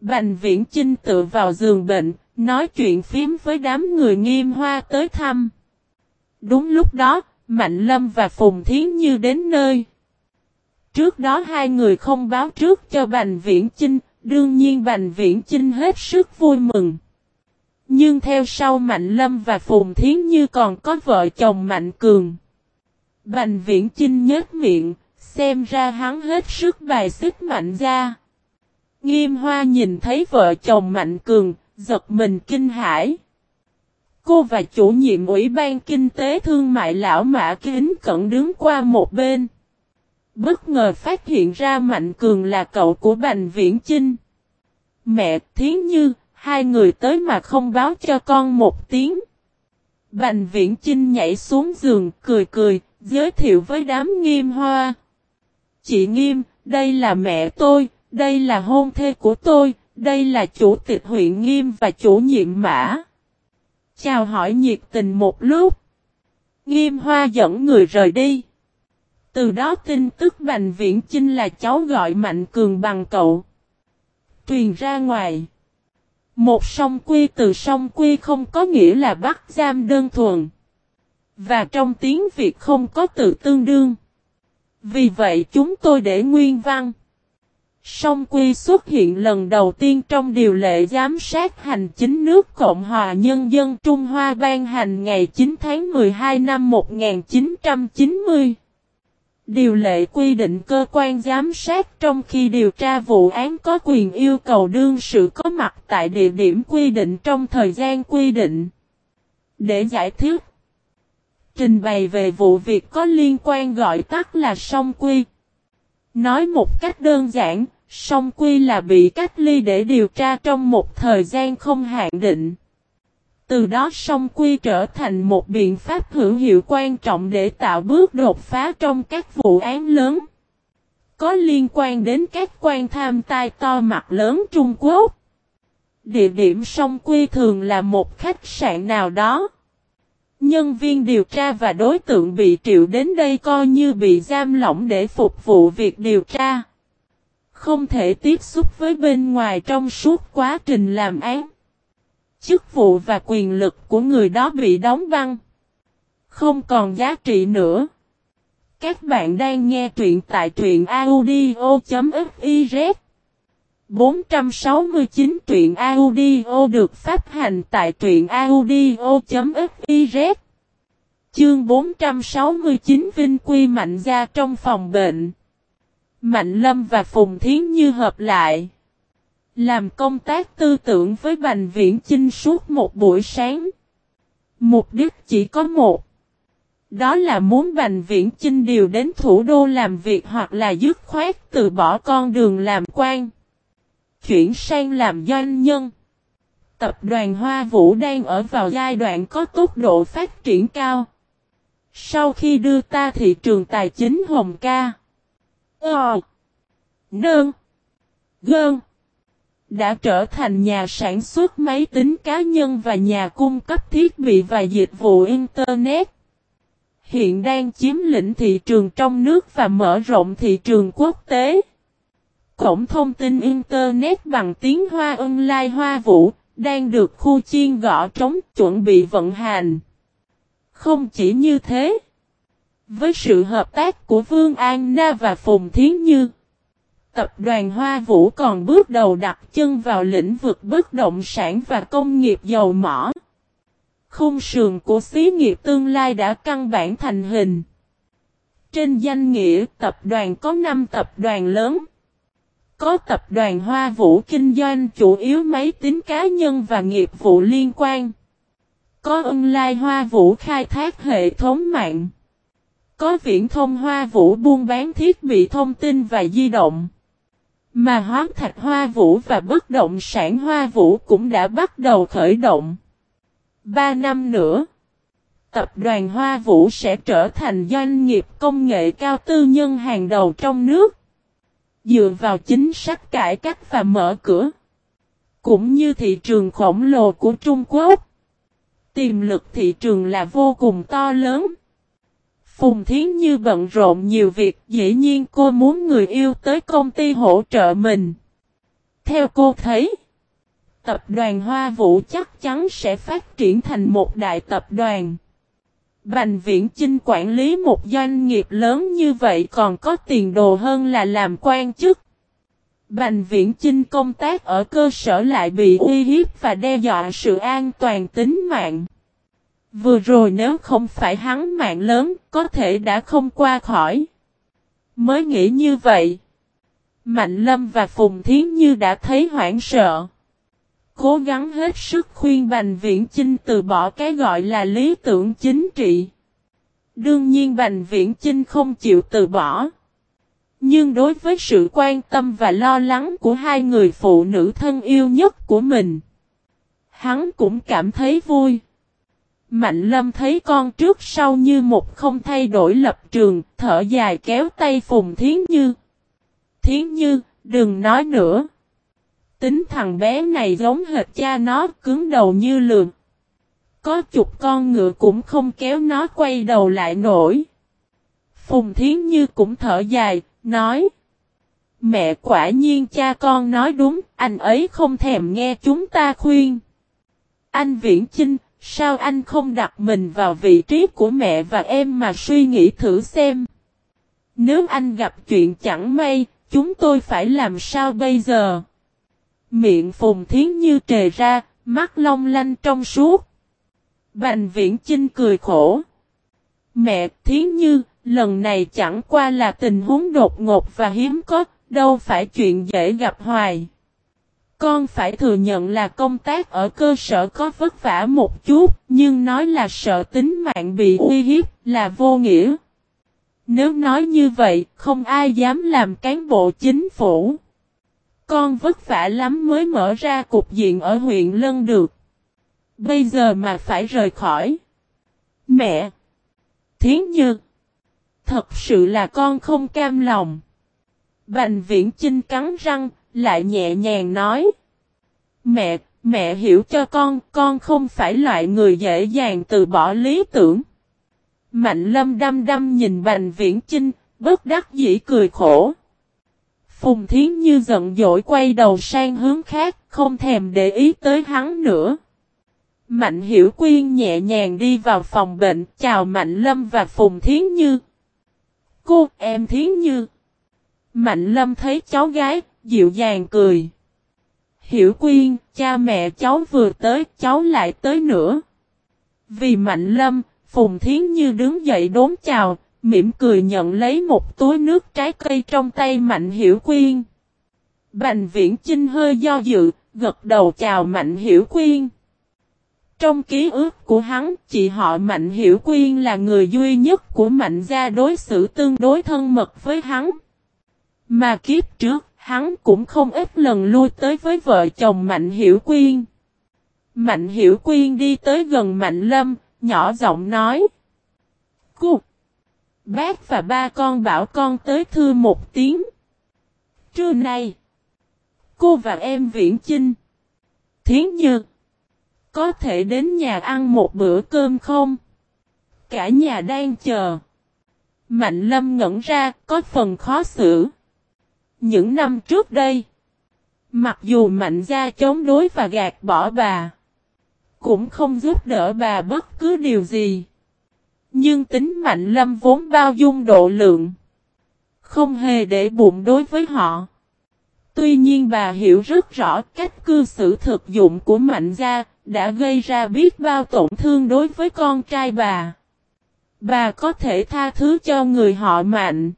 Bành Viễn Chinh tự vào giường bệnh, nói chuyện phím với đám người nghiêm hoa tới thăm. Đúng lúc đó, Mạnh Lâm và Phùng Thiến Như đến nơi. Trước đó hai người không báo trước cho Bành Viễn Chinh, đương nhiên Bành Viễn Chinh hết sức vui mừng. Nhưng theo sau Mạnh Lâm và Phùng Thiến Như còn có vợ chồng Mạnh Cường. Bành Viễn Chinh nhếch miệng, xem ra hắn hết sức bài xích Mạnh ra. Nghiêm Hoa nhìn thấy vợ chồng Mạnh Cường, giật mình kinh hãi. Cô và chủ nhiệm Ủy ban Kinh tế Thương mại Lão Mã Kính Cẩn đứng qua một bên. Bất ngờ phát hiện ra Mạnh Cường là cậu của Bành Viễn Chinh. Mẹ Thiến Như, hai người tới mà không báo cho con một tiếng. Bành Viễn Chinh nhảy xuống giường, cười cười, giới thiệu với đám nghiêm hoa. Chị Nghiêm, đây là mẹ tôi, đây là hôn thê của tôi, đây là chủ tịch huyện Nghiêm và chủ nhiệm Mã. Chào hỏi nhiệt tình một lúc. Nghiêm hoa dẫn người rời đi. Từ đó tin tức Bành Viễn Chinh là cháu gọi Mạnh Cường bằng cậu. Truyền ra ngoài. Một song quy từ song quy không có nghĩa là bắt giam đơn thuần. Và trong tiếng Việt không có từ tương đương. Vì vậy chúng tôi để nguyên văn. Song Quy xuất hiện lần đầu tiên trong điều lệ giám sát hành chính nước Cộng hòa Nhân dân Trung Hoa ban hành ngày 9 tháng 12 năm 1990. Điều lệ quy định cơ quan giám sát trong khi điều tra vụ án có quyền yêu cầu đương sự có mặt tại địa điểm quy định trong thời gian quy định. Để giải thích, trình bày về vụ việc có liên quan gọi tắt là song quy. Nói một cách đơn giản, Song Quy là bị cách ly để điều tra trong một thời gian không hạn định. Từ đó Song Quy trở thành một biện pháp hữu hiệu quan trọng để tạo bước đột phá trong các vụ án lớn. Có liên quan đến các quan tham tai to mặt lớn Trung Quốc. Địa điểm Song Quy thường là một khách sạn nào đó. Nhân viên điều tra và đối tượng bị triệu đến đây coi như bị giam lỏng để phục vụ việc điều tra. Không thể tiếp xúc với bên ngoài trong suốt quá trình làm án. chức vụ và quyền lực của người đó bị đóng băng. Không còn giá trị nữa. Các bạn đang nghe truyện tại truyện audio.fiz 469 truyện audio được phát hành tại truyện audio.fiz Chương 469 Vinh Quy Mạnh ra trong phòng bệnh Mạnh Lâm và Phùng Thiến Như hợp lại. Làm công tác tư tưởng với Bành Viễn Chinh suốt một buổi sáng. Mục đích chỉ có một. Đó là muốn Bành Viễn Chinh điều đến thủ đô làm việc hoặc là dứt khoát từ bỏ con đường làm quan. Chuyển sang làm doanh nhân. Tập đoàn Hoa Vũ đang ở vào giai đoạn có tốc độ phát triển cao. Sau khi đưa ta thị trường tài chính Hồng Ca. Ờ. Nương. Gơn. Đã trở thành nhà sản xuất máy tính cá nhân và nhà cung cấp thiết bị và dịch vụ Internet. Hiện đang chiếm lĩnh thị trường trong nước và mở rộng thị trường quốc tế. Cổng thông tin Internet bằng tiếng Hoa online Hoa Vũ đang được khu chiên gõ trống chuẩn bị vận hành. Không chỉ như thế. Với sự hợp tác của Vương An Na và Phùng Thiến Như, tập đoàn Hoa Vũ còn bước đầu đặt chân vào lĩnh vực bất động sản và công nghiệp dầu mỏ. Khung sườn của xí nghiệp tương lai đã căn bản thành hình. Trên danh nghĩa tập đoàn có 5 tập đoàn lớn. Có tập đoàn Hoa Vũ kinh doanh chủ yếu máy tính cá nhân và nghiệp vụ liên quan. Có ân lai hoa vũ khai thác hệ thống mạng. Có viễn thông hoa vũ buôn bán thiết bị thông tin và di động. Mà hóa thạch hoa vũ và bất động sản hoa vũ cũng đã bắt đầu khởi động. Ba năm nữa, tập đoàn Hoa Vũ sẽ trở thành doanh nghiệp công nghệ cao tư nhân hàng đầu trong nước. Dựa vào chính sách cải cách và mở cửa. Cũng như thị trường khổng lồ của Trung Quốc. Tiềm lực thị trường là vô cùng to lớn. Phùng Thiến Như bận rộn nhiều việc, dĩ nhiên cô muốn người yêu tới công ty hỗ trợ mình. Theo cô thấy, tập đoàn Hoa Vũ chắc chắn sẽ phát triển thành một đại tập đoàn. Bành Viễn Chinh quản lý một doanh nghiệp lớn như vậy còn có tiền đồ hơn là làm quan chức. Bành Viễn Chinh công tác ở cơ sở lại bị uy hiếp và đe dọa sự an toàn tính mạng. Vừa rồi nếu không phải hắn mạng lớn, có thể đã không qua khỏi. Mới nghĩ như vậy. Mạnh Lâm và Phùng Thiến Như đã thấy hoảng sợ. Cố gắng hết sức khuyên Bành Viễn Chinh từ bỏ cái gọi là lý tưởng chính trị. Đương nhiên Bành Viễn Chinh không chịu từ bỏ. Nhưng đối với sự quan tâm và lo lắng của hai người phụ nữ thân yêu nhất của mình, hắn cũng cảm thấy vui. Mạnh lâm thấy con trước sau như một không thay đổi lập trường, thở dài kéo tay Phùng Thiến Như. Thiến Như, đừng nói nữa. Tính thằng bé này giống hệt cha nó cứng đầu như lường. Có chục con ngựa cũng không kéo nó quay đầu lại nổi. Phùng Thiến Như cũng thở dài, nói. Mẹ quả nhiên cha con nói đúng, anh ấy không thèm nghe chúng ta khuyên. Anh Viễn Chinh, sao anh không đặt mình vào vị trí của mẹ và em mà suy nghĩ thử xem. Nếu anh gặp chuyện chẳng may, chúng tôi phải làm sao bây giờ? Miệng Phùng Thiến Như trề ra, mắt long lanh trong suốt. Bành Viễn Chinh cười khổ. Mẹ Thiến Như, lần này chẳng qua là tình huống đột ngột và hiếm có, đâu phải chuyện dễ gặp hoài. Con phải thừa nhận là công tác ở cơ sở có vất vả một chút, nhưng nói là sợ tính mạng bị uy hiếp là vô nghĩa. Nếu nói như vậy, không ai dám làm cán bộ chính phủ. Con vất vả lắm mới mở ra cục diện ở huyện Lân được. Bây giờ mà phải rời khỏi. Mẹ! Thiến Như! Thật sự là con không cam lòng. Bành viễn chinh cắn răng, lại nhẹ nhàng nói. Mẹ, mẹ hiểu cho con, con không phải loại người dễ dàng từ bỏ lý tưởng. Mạnh lâm đăm đăm nhìn Bành Viễn Chinh, bất đắc dĩ cười khổ. Phùng Thiến Như giận dỗi quay đầu sang hướng khác, không thèm để ý tới hắn nữa. Mạnh Hiểu Quyên nhẹ nhàng đi vào phòng bệnh chào Mạnh Lâm và Phùng Thiến Như. Cô, em Thiến Như. Mạnh Lâm thấy cháu gái, dịu dàng cười. Hiểu Quyên, cha mẹ cháu vừa tới, cháu lại tới nữa. Vì Mạnh Lâm, Phùng Thiến Như đứng dậy đốn chào, mỉm cười nhận lấy một túi nước trái cây trong tay Mạnh Hiểu Quyên. Bành Viễn Chinh hơi do dự, gật đầu chào Mạnh Hiểu Quyên. Trong ký ức của hắn, chị họ Mạnh Hiểu Quyên là người duy nhất của Mạnh gia đối xử tương đối thân mật với hắn. Mà kiếp trước, hắn cũng không ít lần lui tới với vợ chồng Mạnh Hiểu Quyên. Mạnh Hiểu Quyên đi tới gần Mạnh Lâm, nhỏ giọng nói. Cục! Bác và ba con bảo con tới thư một tiếng. Trưa nay, cô và em Viễn Chinh, Thiến nhược có thể đến nhà ăn một bữa cơm không? Cả nhà đang chờ. Mạnh Lâm ngẩn ra, có phần khó xử. Những năm trước đây, mặc dù Mạnh gia chống đối và gạt bỏ bà, cũng không giúp đỡ bà bất cứ điều gì. Nhưng tính Mạnh Lâm vốn bao dung độ lượng, không hề để bụng đối với họ. Tuy nhiên bà hiểu rất rõ cách cư xử thực dụng của Mạnh gia, đã gây ra biết bao tổn thương đối với con trai bà. Bà có thể tha thứ cho người họ mạnh.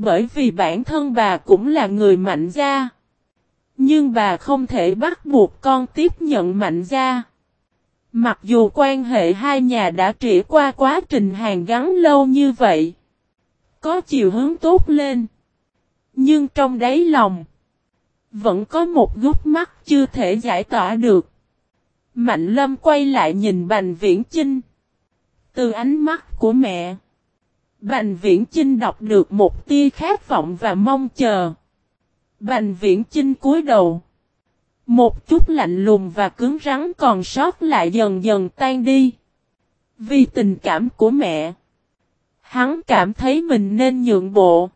Bởi vì bản thân bà cũng là người mạnh gia. Nhưng bà không thể bắt buộc con tiếp nhận mạnh gia. Mặc dù quan hệ hai nhà đã trải qua quá trình hàng gắn lâu như vậy. Có chiều hướng tốt lên. Nhưng trong đáy lòng. Vẫn có một gút mắt chưa thể giải tỏa được. Mạnh lâm quay lại nhìn Bành Viễn Chinh. Từ ánh mắt của mẹ. Bành Viễn Chinh đọc được một tia khát vọng và mong chờ. Bành Viễn Chinh cúi đầu. Một chút lạnh lùng và cứng rắn còn sót lại dần dần tan đi. Vì tình cảm của mẹ. Hắn cảm thấy mình nên nhượng bộ.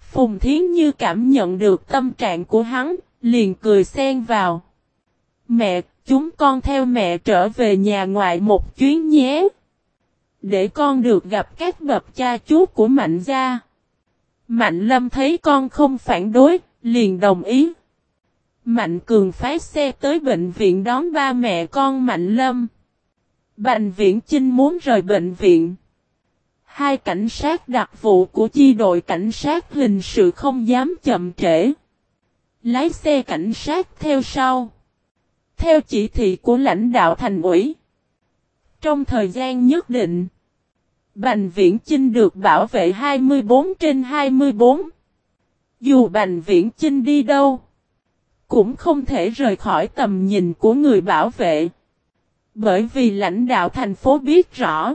Phùng Thiến Như cảm nhận được tâm trạng của hắn, liền cười xen vào. Mẹ, chúng con theo mẹ trở về nhà ngoại một chuyến nhé. Để con được gặp các bậc cha chú của Mạnh gia. Mạnh Lâm thấy con không phản đối, liền đồng ý. Mạnh Cường phái xe tới bệnh viện đón ba mẹ con Mạnh Lâm. bệnh viện Chinh muốn rời bệnh viện. Hai cảnh sát đặc vụ của chi đội cảnh sát hình sự không dám chậm trễ. Lái xe cảnh sát theo sau. Theo chỉ thị của lãnh đạo thành ủy. Trong thời gian nhất định. Bành Viễn Chinh được bảo vệ 24 trên 24. Dù Bành Viễn Chinh đi đâu. Cũng không thể rời khỏi tầm nhìn của người bảo vệ. Bởi vì lãnh đạo thành phố biết rõ.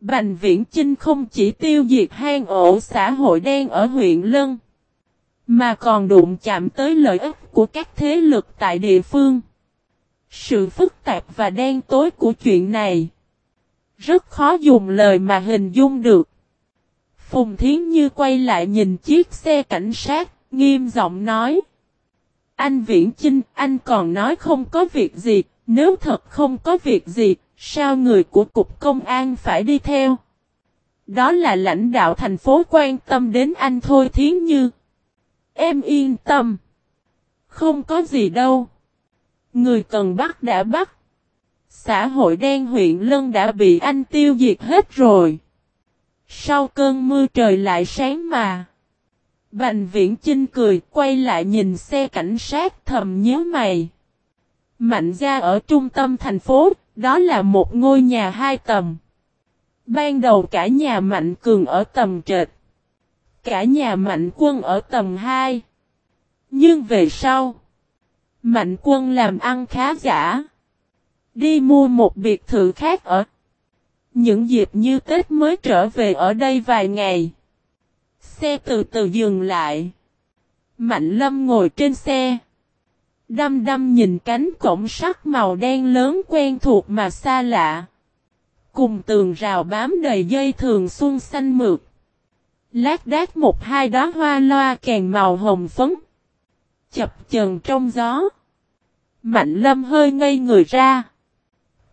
Bành Viễn Chinh không chỉ tiêu diệt hang ổ xã hội đen ở huyện Lân. Mà còn đụng chạm tới lợi ích của các thế lực tại địa phương. Sự phức tạp và đen tối của chuyện này. Rất khó dùng lời mà hình dung được. Phùng Thiến Như quay lại nhìn chiếc xe cảnh sát, nghiêm giọng nói. Anh Viễn Chinh, anh còn nói không có việc gì, nếu thật không có việc gì, sao người của Cục Công an phải đi theo? Đó là lãnh đạo thành phố quan tâm đến anh thôi Thiến Như. Em yên tâm. Không có gì đâu. Người cần bắt đã bắt. Xã hội đen huyện Lân đã bị anh tiêu diệt hết rồi. Sau cơn mưa trời lại sáng mà. Bành viễn Trinh cười quay lại nhìn xe cảnh sát thầm nhớ mày. Mạnh gia ở trung tâm thành phố, đó là một ngôi nhà hai tầng. Ban đầu cả nhà Mạnh Cường ở tầng trệt. Cả nhà Mạnh Quân ở tầng 2. Nhưng về sau, Mạnh Quân làm ăn khá giả. Đi mua một biệt thự khác ở. Những dịp như Tết mới trở về ở đây vài ngày. Xe từ từ dừng lại. Mạnh Lâm ngồi trên xe. Đâm đâm nhìn cánh cổng sắt màu đen lớn quen thuộc mà xa lạ. Cùng tường rào bám đầy dây thường xuân xanh mượt. Lát đát một hai đóa hoa loa kèn màu hồng phấn. Chập chờn trong gió. Mạnh lâm hơi ngây người ra.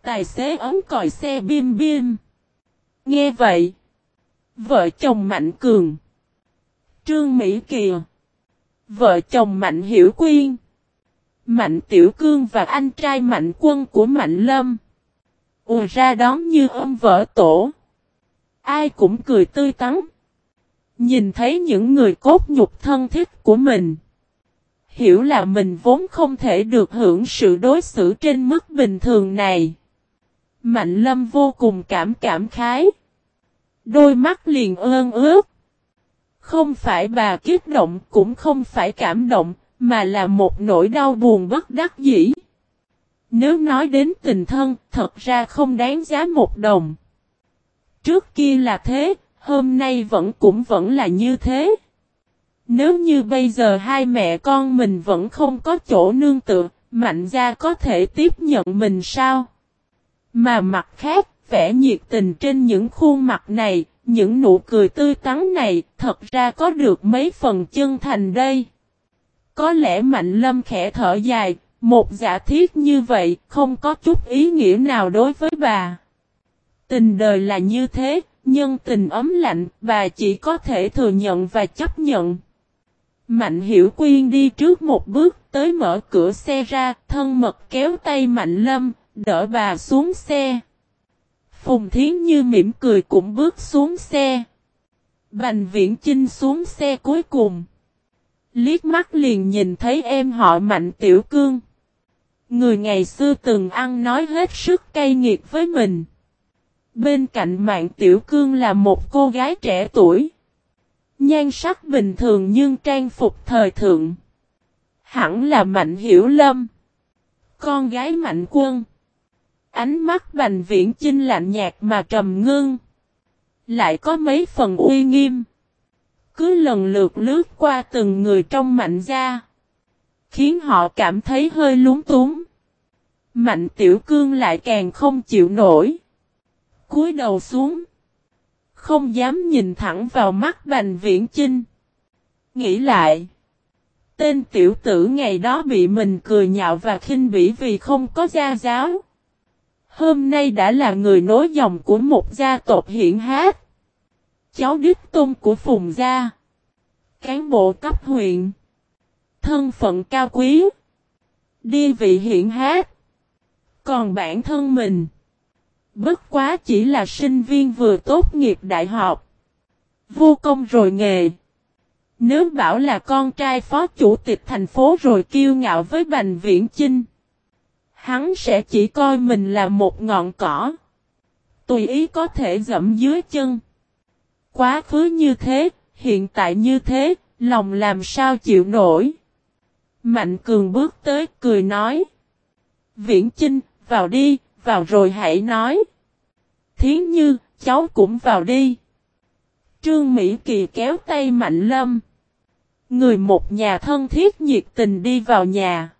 Tài xế ấm còi xe bim bim. Nghe vậy. Vợ chồng Mạnh Cường. Trương Mỹ Kiều. Vợ chồng Mạnh Hiểu Quyên. Mạnh Tiểu Cương và anh trai Mạnh Quân của Mạnh Lâm. Ùa ra đón như ông vợ tổ. Ai cũng cười tươi tắn. Nhìn thấy những người cốt nhục thân thiết của mình. Hiểu là mình vốn không thể được hưởng sự đối xử trên mức bình thường này. Mạnh lâm vô cùng cảm cảm khái. Đôi mắt liền ơn ướt. Không phải bà kích động cũng không phải cảm động, mà là một nỗi đau buồn bất đắc dĩ. Nếu nói đến tình thân, thật ra không đáng giá một đồng. Trước kia là thế, hôm nay vẫn cũng vẫn là như thế. Nếu như bây giờ hai mẹ con mình vẫn không có chỗ nương tựa, mạnh gia có thể tiếp nhận mình sao? Mà mặt khác, vẻ nhiệt tình trên những khuôn mặt này, những nụ cười tươi tắn này, thật ra có được mấy phần chân thành đây. Có lẽ Mạnh Lâm khẽ thở dài, một giả thiết như vậy không có chút ý nghĩa nào đối với bà. Tình đời là như thế, nhân tình ấm lạnh, bà chỉ có thể thừa nhận và chấp nhận. Mạnh Hiểu Quyên đi trước một bước tới mở cửa xe ra, thân mật kéo tay Mạnh Lâm, đỡ bà xuống xe. Phùng Thiến Như mỉm cười cũng bước xuống xe. Bành Viễn Chinh xuống xe cuối cùng. Liếc mắt liền nhìn thấy em họ Mạnh Tiểu Cương. Người ngày xưa từng ăn nói hết sức cay nghiệt với mình. Bên cạnh Mạnh Tiểu Cương là một cô gái trẻ tuổi. Nhan sắc bình thường nhưng trang phục thời thượng. Hẳn là Mạnh Hiểu Lâm. Con gái Mạnh Quân. Ánh mắt Bành Viễn Chinh lạnh nhạt mà trầm ngưng. Lại có mấy phần uy nghiêm. Cứ lần lượt lướt qua từng người trong mạnh gia. Khiến họ cảm thấy hơi lúng túng. Mạnh tiểu cương lại càng không chịu nổi. cúi đầu xuống. Không dám nhìn thẳng vào mắt Bành Viễn Chinh. Nghĩ lại. Tên tiểu tử ngày đó bị mình cười nhạo và khinh bỉ vì không có gia giáo. Hôm nay đã là người nối dòng của một gia tộc hiện hát. Cháu đích tôn của Phùng Gia. Cán bộ cấp huyện. Thân phận cao quý. Đi vị hiện hát. Còn bản thân mình. Bất quá chỉ là sinh viên vừa tốt nghiệp đại học. Vô công rồi nghề. Nếu bảo là con trai phó chủ tịch thành phố rồi kiêu ngạo với Bành Viễn Chinh. Hắn sẽ chỉ coi mình là một ngọn cỏ. Tùy ý có thể dẫm dưới chân. Quá khứ như thế, hiện tại như thế, lòng làm sao chịu nổi. Mạnh cường bước tới cười nói. Viễn Chinh, vào đi, vào rồi hãy nói. Thiến Như, cháu cũng vào đi. Trương Mỹ Kỳ kéo tay Mạnh Lâm. Người một nhà thân thiết nhiệt tình đi vào nhà.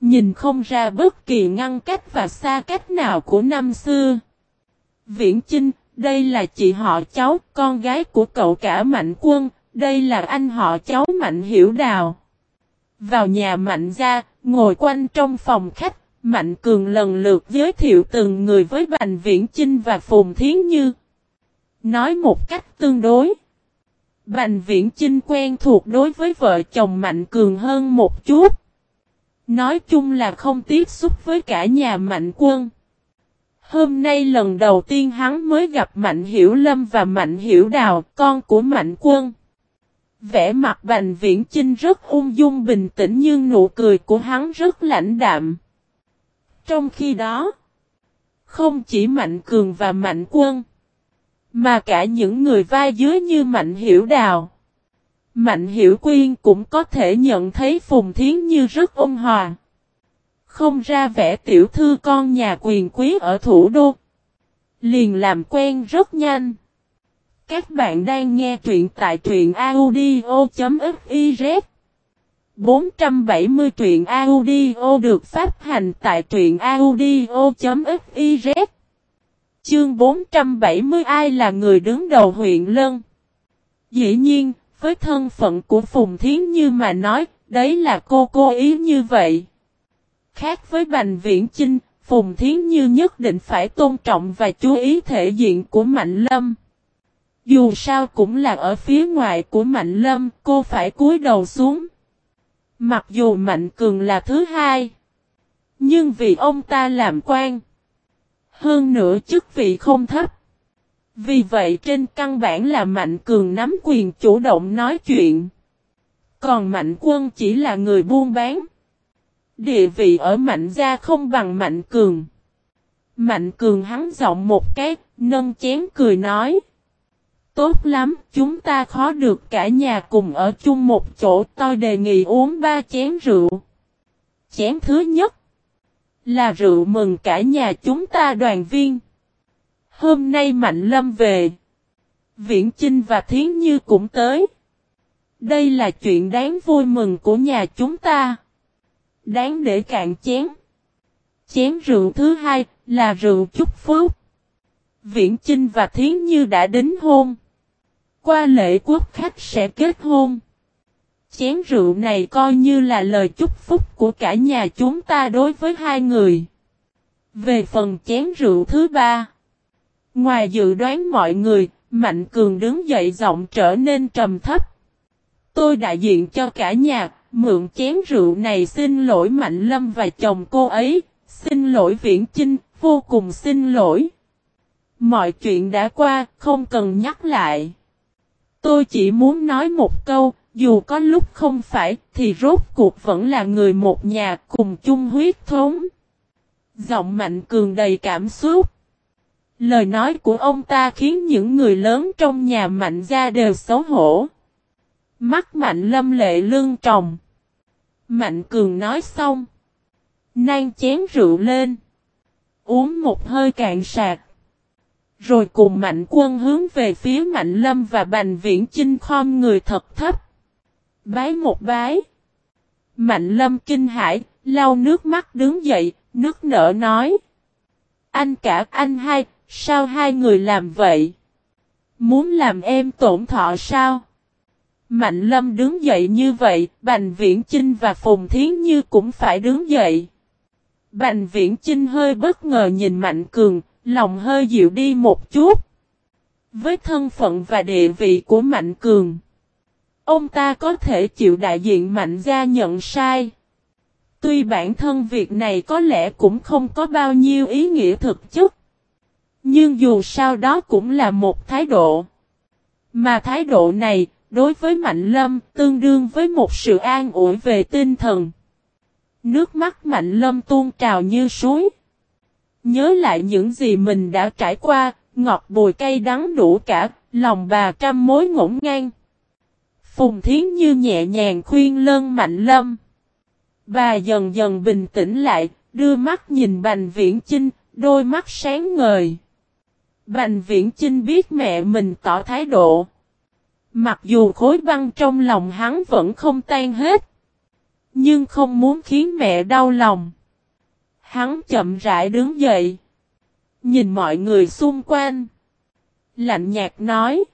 Nhìn không ra bất kỳ ngăn cách và xa cách nào của năm xưa. Viễn Chinh, đây là chị họ cháu, con gái của cậu cả Mạnh Quân, đây là anh họ cháu Mạnh Hiểu Đào. Vào nhà Mạnh ra, ngồi quanh trong phòng khách, Mạnh Cường lần lượt giới thiệu từng người với Bành Viễn Chinh và Phùng Thiến Như. Nói một cách tương đối. Bành Viễn Chinh quen thuộc đối với vợ chồng Mạnh Cường hơn một chút. Nói chung là không tiếp xúc với cả nhà Mạnh Quân. Hôm nay lần đầu tiên hắn mới gặp Mạnh Hiểu Lâm và Mạnh Hiểu Đào, con của Mạnh Quân. Vẻ mặt Bành Viễn Chinh rất ung dung bình tĩnh nhưng nụ cười của hắn rất lãnh đạm. Trong khi đó, không chỉ Mạnh Cường và Mạnh Quân, mà cả những người vai dưới như Mạnh Hiểu Đào. Mạnh Hiểu Quyên cũng có thể nhận thấy Phùng Thiến Như rất ôn hòa. Không ra vẻ tiểu thư con nhà quyền quý ở thủ đô. Liền làm quen rất nhanh. Các bạn đang nghe truyện tại truyện audio.fif 470 truyện audio được phát hành tại truyện audio.fiz Chương 470 ai là người đứng đầu huyện Lân? Dĩ nhiên, với thân phận của Phùng Thiến Như mà nói, đấy là cô cô ý như vậy. Khác với Bành Viễn Chinh, Phùng Thiến Như nhất định phải tôn trọng và chú ý thể diện của Mạnh Lâm. Dù sao cũng là ở phía ngoài của Mạnh Lâm, cô phải cúi đầu xuống. Mặc dù Mạnh Cường là thứ hai, nhưng vì ông ta làm quan, hơn nữa chức vị không thấp. Vì vậy trên căn bản là Mạnh Cường nắm quyền chủ động nói chuyện. Còn Mạnh Quân chỉ là người buôn bán. Địa vị ở Mạnh gia không bằng Mạnh Cường. Mạnh Cường hắn giọng một cái, nâng chén cười nói. Tốt lắm, chúng ta khó được cả nhà cùng ở chung một chỗ tôi đề nghị uống ba chén rượu. Chén thứ nhất là rượu mừng cả nhà chúng ta đoàn viên. Hôm nay Mạnh Lâm về. Viễn Chinh và Thiến Như cũng tới. Đây là chuyện đáng vui mừng của nhà chúng ta. Đáng để cạn chén. Chén rượu thứ hai là rượu chúc phúc. Viễn Chinh và Thiến Như đã đính hôn. Qua lễ quốc khách sẽ kết hôn. Chén rượu này coi như là lời chúc phúc của cả nhà chúng ta đối với hai người. Về phần chén rượu thứ ba. Ngoài dự đoán mọi người, Mạnh Cường đứng dậy giọng trở nên trầm thấp. Tôi đại diện cho cả nhà, mượn chén rượu này xin lỗi Mạnh Lâm và chồng cô ấy, xin lỗi Viễn Chinh, vô cùng xin lỗi. Mọi chuyện đã qua, không cần nhắc lại. Tôi chỉ muốn nói một câu, dù có lúc không phải, thì rốt cuộc vẫn là người một nhà cùng chung huyết thống. Giọng Mạnh Cường đầy cảm xúc. Lời nói của ông ta khiến những người lớn trong nhà Mạnh ra đều xấu hổ. Mắt Mạnh lâm lệ lương trồng. Mạnh Cường nói xong. Nang chén rượu lên. Uống một hơi cạn sạc. Rồi cùng Mạnh quân hướng về phía Mạnh Lâm và Bành Viễn Chinh khom người thật thấp. Bái một bái. Mạnh Lâm kinh hãi, lau nước mắt đứng dậy, nước nở nói. Anh cả anh hai, sao hai người làm vậy? Muốn làm em tổn thọ sao? Mạnh Lâm đứng dậy như vậy, Bành Viễn Chinh và Phùng Thiến Như cũng phải đứng dậy. Bành Viễn Chinh hơi bất ngờ nhìn Mạnh Cường, lòng hơi dịu đi một chút. Với thân phận và địa vị của Mạnh Cường, ông ta có thể chịu đại diện Mạnh gia nhận sai. Tuy bản thân việc này có lẽ cũng không có bao nhiêu ý nghĩa thực chất. Nhưng dù sao đó cũng là một thái độ. Mà thái độ này, đối với Mạnh Lâm, tương đương với một sự an ủi về tinh thần. Nước mắt Mạnh Lâm tuôn trào như suối. Nhớ lại những gì mình đã trải qua, ngọt bùi cây đắng đủ cả, lòng bà trăm mối ngổn ngang. Phùng Thiến Như nhẹ nhàng khuyên lân Mạnh Lâm. Bà dần dần bình tĩnh lại, đưa mắt nhìn Bành Viễn Chinh, đôi mắt sáng ngời. Bành Viễn Chinh biết mẹ mình tỏ thái độ. Mặc dù khối băng trong lòng hắn vẫn không tan hết. Nhưng không muốn khiến mẹ đau lòng. Hắn chậm rãi đứng dậy. Nhìn mọi người xung quanh. Lạnh nhạt nói.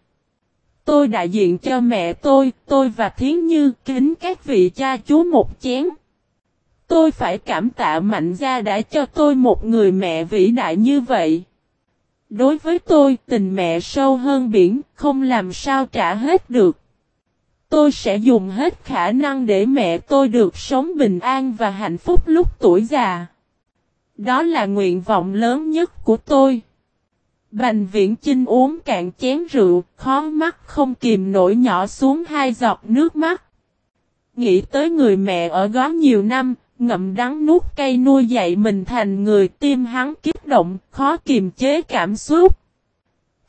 Tôi đại diện cho mẹ tôi, tôi và Thiến Như kính các vị cha chú một chén. Tôi phải cảm tạ Mạnh Gia đã cho tôi một người mẹ vĩ đại như vậy. Đối với tôi, tình mẹ sâu hơn biển, không làm sao trả hết được. Tôi sẽ dùng hết khả năng để mẹ tôi được sống bình an và hạnh phúc lúc tuổi già. Đó là nguyện vọng lớn nhất của tôi. Bành viễn Trinh uống cạn chén rượu, khó mắt không kìm nổi nhỏ xuống hai giọt nước mắt. Nghĩ tới người mẹ ở đó nhiều năm, ngậm đắng nuốt cây nuôi dạy mình thành người tim hắn kích động, khó kiềm chế cảm xúc.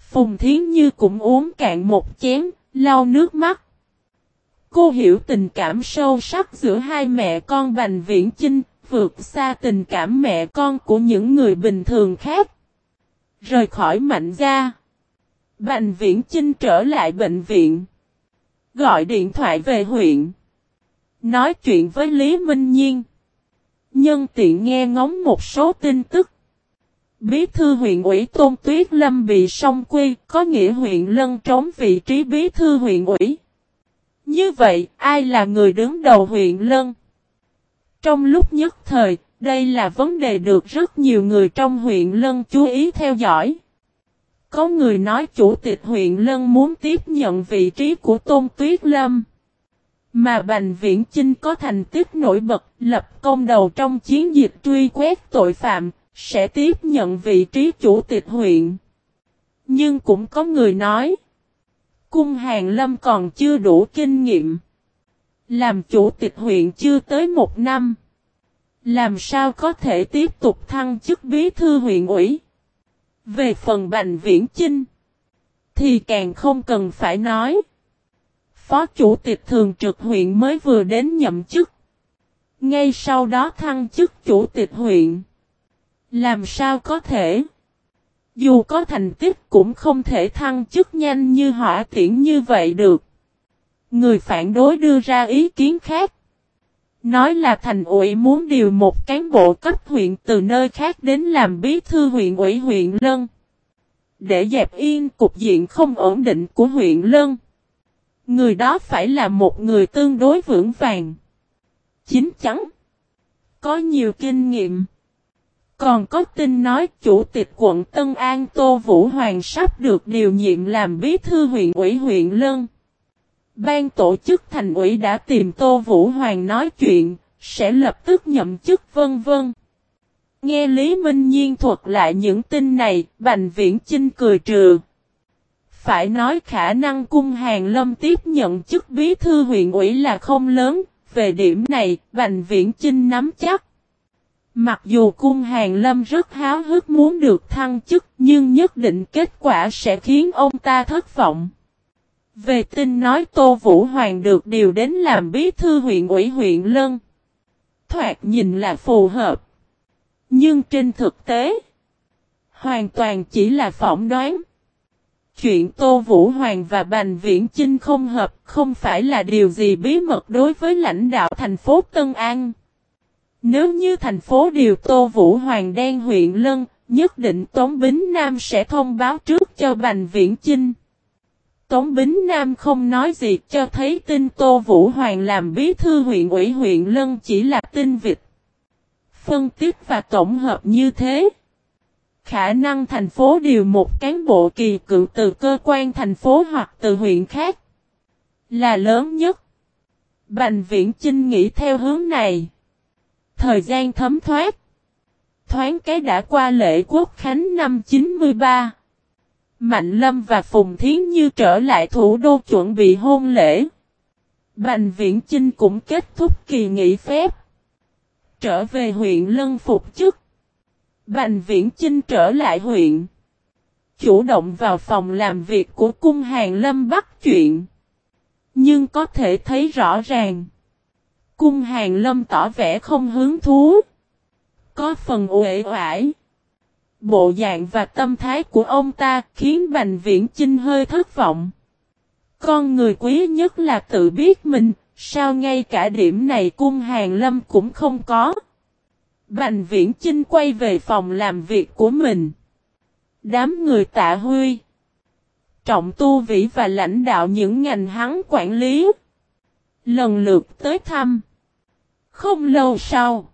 Phùng Thiến Như cũng uống cạn một chén, lau nước mắt. Cô hiểu tình cảm sâu sắc giữa hai mẹ con Bành Viễn Chinh, vượt xa tình cảm mẹ con của những người bình thường khác. Rời khỏi mạnh gia. Bành Viễn Chinh trở lại bệnh viện. Gọi điện thoại về huyện. Nói chuyện với Lý Minh Nhiên. Nhân tiện nghe ngóng một số tin tức. Bí thư huyện ủy Tôn Tuyết Lâm bị song quy, có nghĩa huyện lân trống vị trí bí thư huyện ủy. Như vậy, ai là người đứng đầu huyện lân? Trong lúc nhất thời, Đây là vấn đề được rất nhiều người trong huyện Lân chú ý theo dõi. Có người nói chủ tịch huyện Lân muốn tiếp nhận vị trí của Tôn Tuyết Lâm. Mà Bành Viễn Chinh có thành tích nổi bật, lập công đầu trong chiến dịch truy quét tội phạm, sẽ tiếp nhận vị trí chủ tịch huyện. Nhưng cũng có người nói, Cung Hàng Lâm còn chưa đủ kinh nghiệm. Làm chủ tịch huyện chưa tới một năm. Làm sao có thể tiếp tục thăng chức bí thư huyện ủy? Về phần Bành Viễn Chinh, thì càng không cần phải nói. Phó chủ tịch thường trực huyện mới vừa đến nhậm chức. Ngay sau đó thăng chức chủ tịch huyện. Làm sao có thể? Dù có thành tích cũng không thể thăng chức nhanh như hỏa tiễn như vậy được. Người phản đối đưa ra ý kiến khác. Nói là thành ủy muốn điều một cán bộ cấp huyện từ nơi khác đến làm bí thư huyện ủy huyện Lân. Để dẹp yên cục diện không ổn định của huyện Lân. Người đó phải là một người tương đối vững vàng. Chính chắn. Có nhiều kinh nghiệm. Còn có tin nói chủ tịch quận Tân An Tô Vũ Hoàng sắp được điều nhiệm làm bí thư huyện ủy huyện Lân. Ban tổ chức thành ủy đã tìm Tô Vũ Hoàng nói chuyện, sẽ lập tức nhậm chức vân vân. Nghe Lý Minh Nhiên thuật lại những tin này, Bành Viễn Chinh cười trừ. Phải nói khả năng cung hàng lâm tiếp nhận chức bí thư huyện ủy là không lớn, về điểm này, Bành Viễn Chinh nắm chắc. Mặc dù cung hàng lâm rất háo hức muốn được thăng chức, nhưng nhất định kết quả sẽ khiến ông ta thất vọng. Về tin nói Tô Vũ Hoàng được điều đến làm bí thư huyện ủy huyện Lân. Thoạt nhìn là phù hợp. Nhưng trên thực tế, hoàn toàn chỉ là phỏng đoán. Chuyện Tô Vũ Hoàng và Bành Viễn Chinh không hợp không phải là điều gì bí mật đối với lãnh đạo thành phố Tân An. Nếu như thành phố điều Tô Vũ Hoàng đen huyện Lân, nhất định Tống Bính Nam sẽ thông báo trước cho Bành Viễn Chinh. Tống Bính Nam không nói gì, cho thấy tin Tô Vũ Hoàng làm bí thư huyện ủy huyện Lân chỉ là tin vịt. Phân tích và tổng hợp như thế. Khả năng thành phố điều một cán bộ kỳ cựu từ cơ quan thành phố hoặc từ huyện khác là lớn nhất. Bành viễn Chinh nghĩ theo hướng này. Thời gian thấm thoát. Thoáng cái đã qua lễ quốc khánh năm 93. Mạnh Lâm và Phùng Thiến Như trở lại thủ đô chuẩn bị hôn lễ. Bành Viễn Chinh cũng kết thúc kỳ nghỉ phép. Trở về huyện Lân Phục chức. Bành Viễn Chinh trở lại huyện. Chủ động vào phòng làm việc của cung hàng Lâm bắt chuyện. Nhưng có thể thấy rõ ràng. Cung hàng Lâm tỏ vẻ không hứng thú. Có phần uể oải. Bộ dạng và tâm thái của ông ta khiến Bành Viễn Chinh hơi thất vọng. Con người quý nhất là tự biết mình, sao ngay cả điểm này cung hàng lâm cũng không có. Bành Viễn Chinh quay về phòng làm việc của mình. Đám người tạ huy. Trọng tu vĩ và lãnh đạo những ngành hắn quản lý. Lần lượt tới thăm. Không lâu sau.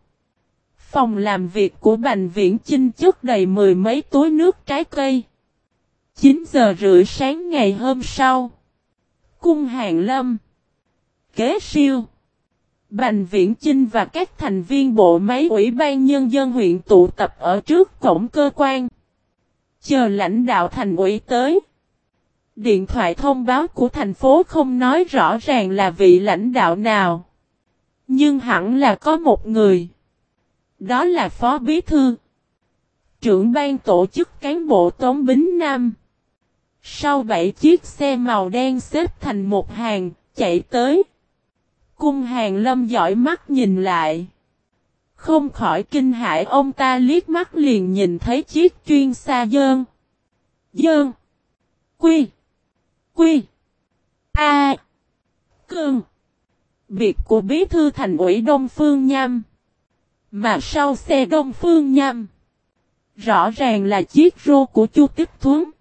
Phòng làm việc của Bành Viễn Chinh chất đầy mười mấy túi nước trái cây. 9 giờ rưỡi sáng ngày hôm sau. Cung Hàng Lâm. Kế siêu. Bành Viễn Chinh và các thành viên bộ máy Ủy ban Nhân dân huyện tụ tập ở trước cổng cơ quan. Chờ lãnh đạo thành ủy tới. Điện thoại thông báo của thành phố không nói rõ ràng là vị lãnh đạo nào. Nhưng hẳn là có một người. Đó là Phó Bí Thư. Trưởng ban tổ chức cán bộ Tống Bính Nam. Sau bảy chiếc xe màu đen xếp thành một hàng, chạy tới. Cung hàng lâm dõi mắt nhìn lại. Không khỏi kinh hãi ông ta liếc mắt liền nhìn thấy chiếc chuyên xa dơn. Dơn. Quy. Quy. A. Cương. Việc của bí thư thành ủy Đông Phương Nham. Mà sau xe Đông Phương Nham. Rõ ràng là chiếc rô của Chu Tích Thuấn.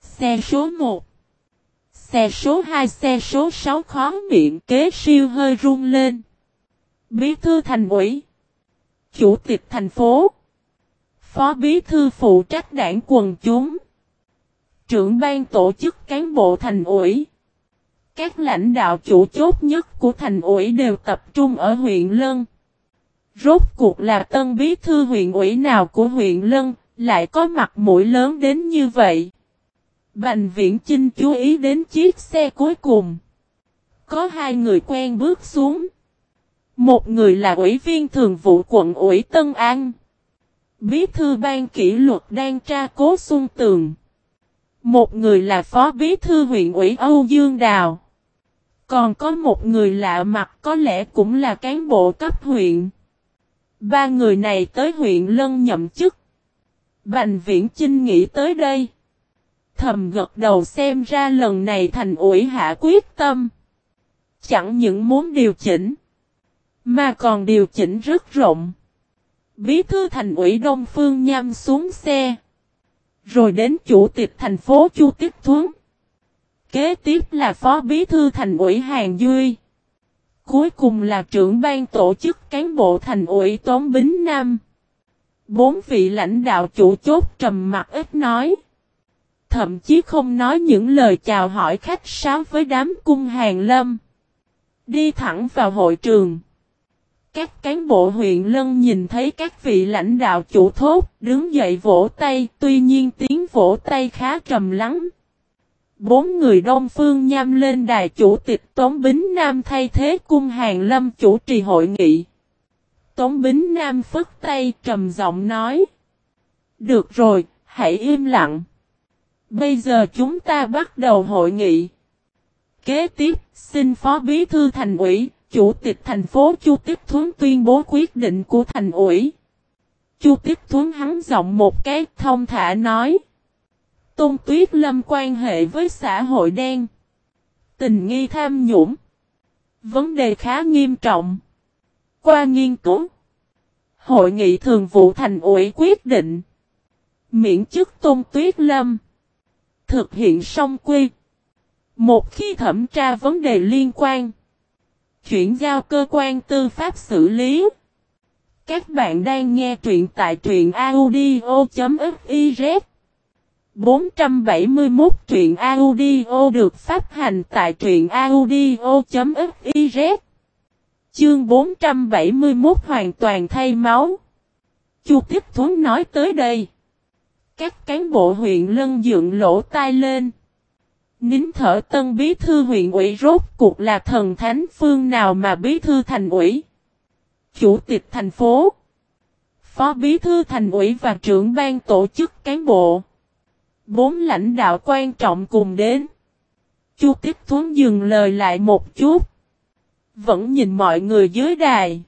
Xe số 1. Xe số 2 xe số 6 khó miệng kế siêu hơi run lên. Bí thư thành ủy. Chủ tịch thành phố. Phó bí thư phụ trách đảng quần chúng. Trưởng ban tổ chức cán bộ thành ủy. Các lãnh đạo chủ chốt nhất của thành ủy đều tập trung ở huyện Lân. Rốt cuộc là tân bí thư huyện ủy nào của huyện Lân, lại có mặt mũi lớn đến như vậy. Bành viễn Chinh chú ý đến chiếc xe cuối cùng. Có hai người quen bước xuống. Một người là ủy viên thường vụ quận ủy Tân An. Bí thư ban kỷ luật đang tra cố sung tường. Một người là phó bí thư huyện ủy Âu Dương Đào. Còn có một người lạ mặt có lẽ cũng là cán bộ cấp huyện. Ba người này tới huyện Lân nhậm chức. Bành viễn Chinh nghĩ tới đây. Thầm gật đầu xem ra lần này thành ủi hạ quyết tâm. Chẳng những muốn điều chỉnh. Mà còn điều chỉnh rất rộng. Bí thư thành ủy Đông Phương Nham xuống xe. Rồi đến chủ tịch thành phố Chu tiết Thuấn. Kế tiếp là phó bí thư thành ủy Hàng Duy. Cuối cùng là trưởng ban tổ chức cán bộ thành ủy Tốn Bính Nam. Bốn vị lãnh đạo chủ chốt trầm mặt ít nói. Thậm chí không nói những lời chào hỏi khách sáo với đám cung hàng lâm. Đi thẳng vào hội trường. Các cán bộ huyện Lân nhìn thấy các vị lãnh đạo chủ thốt, đứng dậy vỗ tay, tuy nhiên tiếng vỗ tay khá trầm lắng. Bốn người Đông Phương nham lên đài chủ tịch Tống Bính Nam thay thế cung hàng lâm chủ trì hội nghị. Tống Bính Nam phức tay trầm giọng nói. Được rồi, hãy im lặng. Bây giờ chúng ta bắt đầu hội nghị. Kế tiếp, xin Phó Bí Thư Thành ủy, Chủ tịch thành phố Chu Tiếp Thuấn tuyên bố quyết định của thành ủy. Chu Tiếp Thuấn hắn giọng một cái thông thả nói. Tôn Tuyết Lâm quan hệ với xã hội đen. Tình nghi tham nhũng. Vấn đề khá nghiêm trọng. Qua nghiên cứu. Hội nghị thường vụ thành ủy quyết định. Miễn chức Tôn Tuyết Lâm. Thực hiện song quy. Một khi thẩm tra vấn đề liên quan. Chuyển giao cơ quan tư pháp xử lý. Các bạn đang nghe truyện tại truyện audio.fiz 471 truyện audio được phát hành tại truyện audio.fiz Chương 471 hoàn toàn thay máu Chu Tiếp Thuấn nói tới đây Các cán bộ huyện lân dựng lỗ tai lên Nín thở tân bí thư huyện ủy rốt cuộc là thần thánh phương nào mà bí thư thành ủy. Chủ tịch thành phố. Phó bí thư thành ủy và trưởng ban tổ chức cán bộ. Bốn lãnh đạo quan trọng cùng đến. Chu Tiếp Thuấn dừng lời lại một chút. Vẫn nhìn mọi người dưới đài.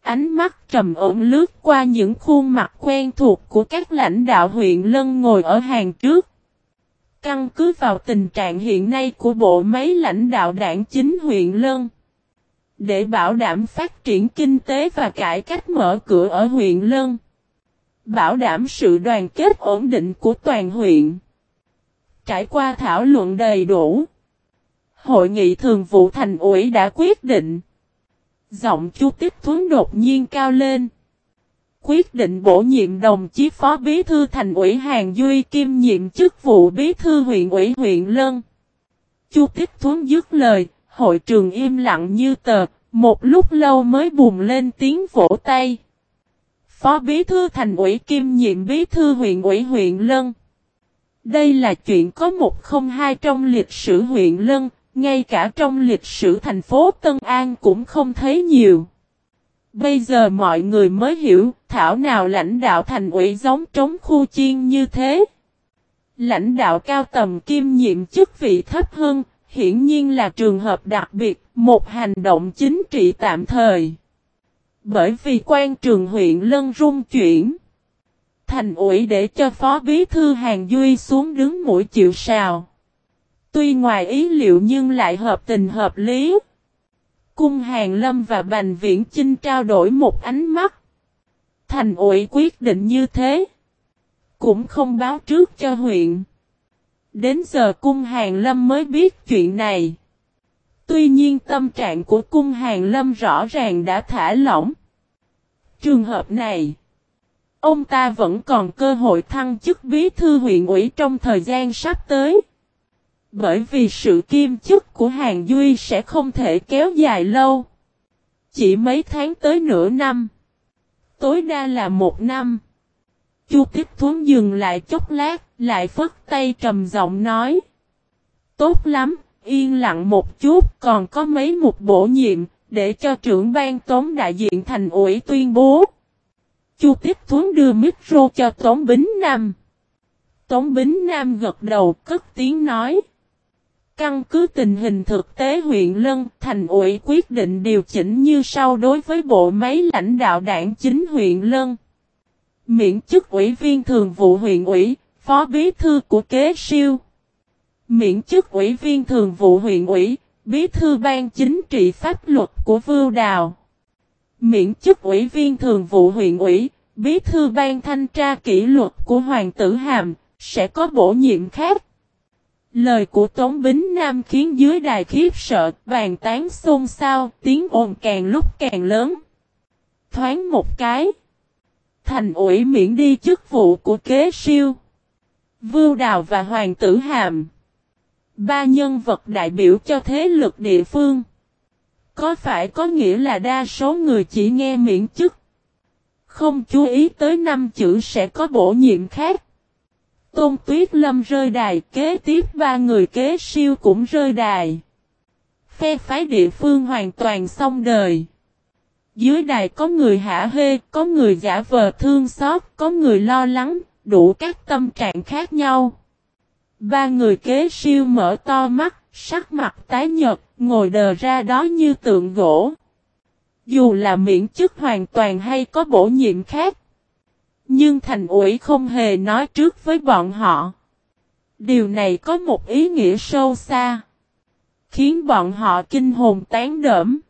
Ánh mắt trầm ổn lướt qua những khuôn mặt quen thuộc của các lãnh đạo huyện Lân ngồi ở hàng trước. Căn cứ vào tình trạng hiện nay của bộ máy lãnh đạo đảng chính huyện Lân. Để bảo đảm phát triển kinh tế và cải cách mở cửa ở huyện Lân. Bảo đảm sự đoàn kết ổn định của toàn huyện. Trải qua thảo luận đầy đủ. Hội nghị thường vụ thành ủy đã quyết định. Giọng chu Tích thuấn đột nhiên cao lên quyết định bổ nhiệm đồng chí phó bí thư thành ủy Hàng Duy Kim nhiệm chức vụ bí thư huyện ủy huyện Lân. Chu Tích Thuấn dứt lời, hội trường im lặng như tờ, một lúc lâu mới bùng lên tiếng vỗ tay. Phó bí thư thành ủy Kim nhiệm bí thư huyện ủy huyện Lân. Đây là chuyện có một không hai trong lịch sử huyện Lân, ngay cả trong lịch sử thành phố Tân An cũng không thấy nhiều. Bây giờ mọi người mới hiểu, thảo nào lãnh đạo thành ủy giống trống khu chiên như thế. Lãnh đạo cao tầm kim nhiệm chức vị thấp hơn, hiển nhiên là trường hợp đặc biệt, một hành động chính trị tạm thời. Bởi vì quan trường huyện Lân rung chuyển. Thành ủy để cho phó bí thư Hàng Duy xuống đứng mũi chịu sào. Tuy ngoài ý liệu nhưng lại hợp tình hợp lý. Cung Hàng Lâm và Bành Viễn Chinh trao đổi một ánh mắt. Thành ủy quyết định như thế. Cũng không báo trước cho huyện. Đến giờ Cung Hàng Lâm mới biết chuyện này. Tuy nhiên tâm trạng của Cung Hàng Lâm rõ ràng đã thả lỏng. trường hợp này, ông ta vẫn còn cơ hội thăng chức bí thư huyện ủy trong thời gian sắp tới. Bởi vì sự kiêm chức của Hàng Duy sẽ không thể kéo dài lâu. Chỉ mấy tháng tới nửa năm. Tối đa là một năm. Chu Tích Thuấn dừng lại chốc lát, lại phất tay trầm giọng nói. Tốt lắm, yên lặng một chút, còn có mấy một bổ nhiệm, để cho trưởng ban tống đại diện thành ủy tuyên bố. Chu Tích Thuấn đưa micro cho Tống Bính Nam. Tống Bính Nam gật đầu cất tiếng nói. Căn cứ tình hình thực tế huyện Lân, thành ủy quyết định điều chỉnh như sau đối với bộ máy lãnh đạo đảng chính huyện Lân. Miễn chức ủy viên thường vụ huyện ủy, phó bí thư của kế siêu. Miễn chức ủy viên thường vụ huyện ủy, bí thư ban chính trị pháp luật của Vưu Đào. Miễn chức ủy viên thường vụ huyện ủy, bí thư ban thanh tra kỷ luật của Hoàng tử Hàm, sẽ có bổ nhiệm khác. Lời của Tống Bính Nam khiến dưới đài khiếp sợ, bàn tán xôn xao, tiếng ồn càng lúc càng lớn. Thoáng một cái. Thành ủy miễn đi chức vụ của kế siêu. Vưu Đào và Hoàng tử Hàm. Ba nhân vật đại biểu cho thế lực địa phương. Có phải có nghĩa là đa số người chỉ nghe miễn chức. Không chú ý tới năm chữ sẽ có bổ nhiệm khác. Tôn Tuyết Lâm rơi đài kế tiếp ba người kế siêu cũng rơi đài. Phe phái địa phương hoàn toàn xong đời. Dưới đài có người hả hê, có người giả vờ thương xót, có người lo lắng, đủ các tâm trạng khác nhau. Ba người kế siêu mở to mắt, sắc mặt tái nhật, ngồi đờ ra đó như tượng gỗ. Dù là miễn chức hoàn toàn hay có bổ nhiệm khác. Nhưng thành ủy không hề nói trước với bọn họ. Điều này có một ý nghĩa sâu xa. Khiến bọn họ kinh hồn tán đỡm.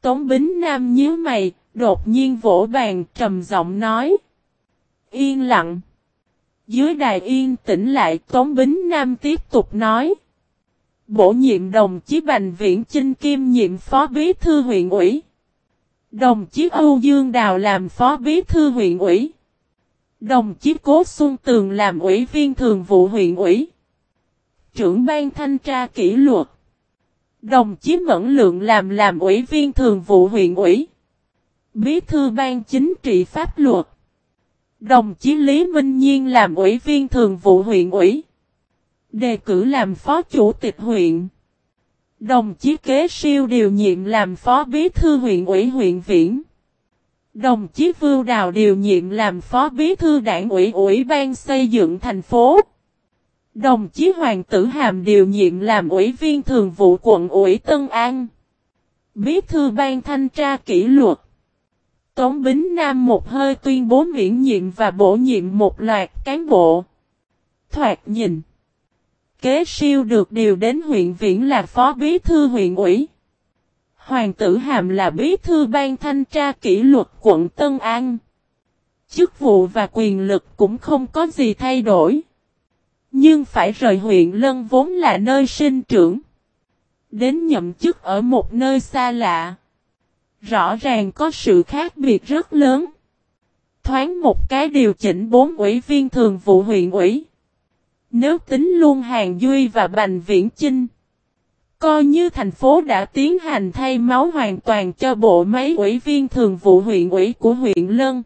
Tống Bính Nam nhíu mày, đột nhiên vỗ bàn trầm giọng nói. Yên lặng. Dưới đài yên tĩnh lại, Tống Bính Nam tiếp tục nói. Bổ nhiệm đồng chí Bành Viễn Chinh Kim nhiệm phó bí thư huyện ủy. Đồng chí Âu Dương Đào làm phó bí thư huyện ủy. Đồng chí Cố Xuân Tường làm ủy viên thường vụ huyện ủy. Trưởng ban thanh tra kỷ luật. Đồng chí Mẫn Lượng làm làm ủy viên thường vụ huyện ủy. Bí thư ban chính trị pháp luật. Đồng chí Lý Minh Nhiên làm ủy viên thường vụ huyện ủy. Đề cử làm phó chủ tịch huyện. Đồng chí Kế Siêu điều nhiệm làm phó bí thư huyện ủy huyện Viễn. Đồng chí Vưu Đào điều nhiệm làm phó bí thư đảng ủy ủy ban xây dựng thành phố. Đồng chí Hoàng tử Hàm điều nhiệm làm ủy viên thường vụ quận ủy Tân An. Bí thư ban thanh tra kỷ luật. Tống Bính Nam một hơi tuyên bố miễn nhiệm và bổ nhiệm một loạt cán bộ. Thoạt nhìn. Kế siêu được điều đến huyện Viễn là phó bí thư huyện ủy. Hoàng tử Hàm là bí thư ban thanh tra kỷ luật quận Tân An. Chức vụ và quyền lực cũng không có gì thay đổi. Nhưng phải rời huyện Lân vốn là nơi sinh trưởng. Đến nhậm chức ở một nơi xa lạ. Rõ ràng có sự khác biệt rất lớn. Thoáng một cái điều chỉnh bốn ủy viên thường vụ huyện ủy. Nếu tính luôn Hàng Duy và Bành Viễn Chinh. Coi như thành phố đã tiến hành thay máu hoàn toàn cho bộ máy ủy viên thường vụ huyện ủy của huyện Lân.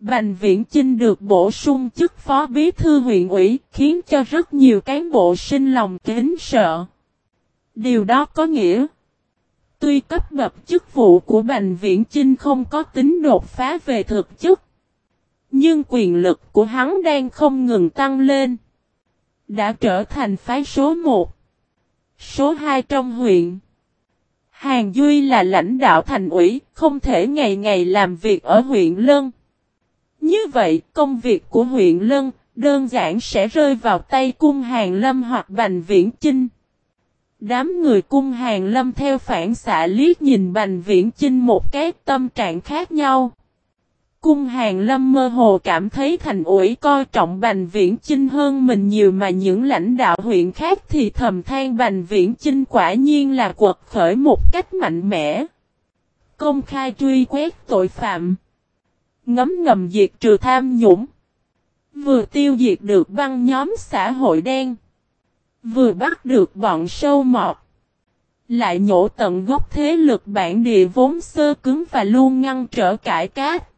Bành Viễn Chinh được bổ sung chức phó bí thư huyện ủy, khiến cho rất nhiều cán bộ sinh lòng kính sợ. Điều đó có nghĩa Tuy cấp bậc chức vụ của Bành Viễn Chinh không có tính đột phá về thực chất Nhưng quyền lực của hắn đang không ngừng tăng lên Đã trở thành phái số 1 Số 2 trong huyện. Hàng Duy là lãnh đạo thành ủy, không thể ngày ngày làm việc ở huyện Lân. Như vậy, công việc của huyện Lân, đơn giản sẽ rơi vào tay cung hàng lâm hoặc bành viễn chinh. Đám người cung hàng lâm theo phản xạ liếc nhìn bành viễn chinh một cái, tâm trạng khác nhau. Cung hàng lâm mơ hồ cảm thấy thành ủy coi trọng Bành Viễn Chinh hơn mình nhiều mà những lãnh đạo huyện khác thì thầm than Bành Viễn Chinh quả nhiên là quật khởi một cách mạnh mẽ. Công khai truy quét tội phạm. ngấm ngầm diệt trừ tham nhũng. Vừa tiêu diệt được băng nhóm xã hội đen. Vừa bắt được bọn sâu mọt. Lại nhổ tận gốc thế lực bản địa vốn sơ cứng và luôn ngăn trở cải cát.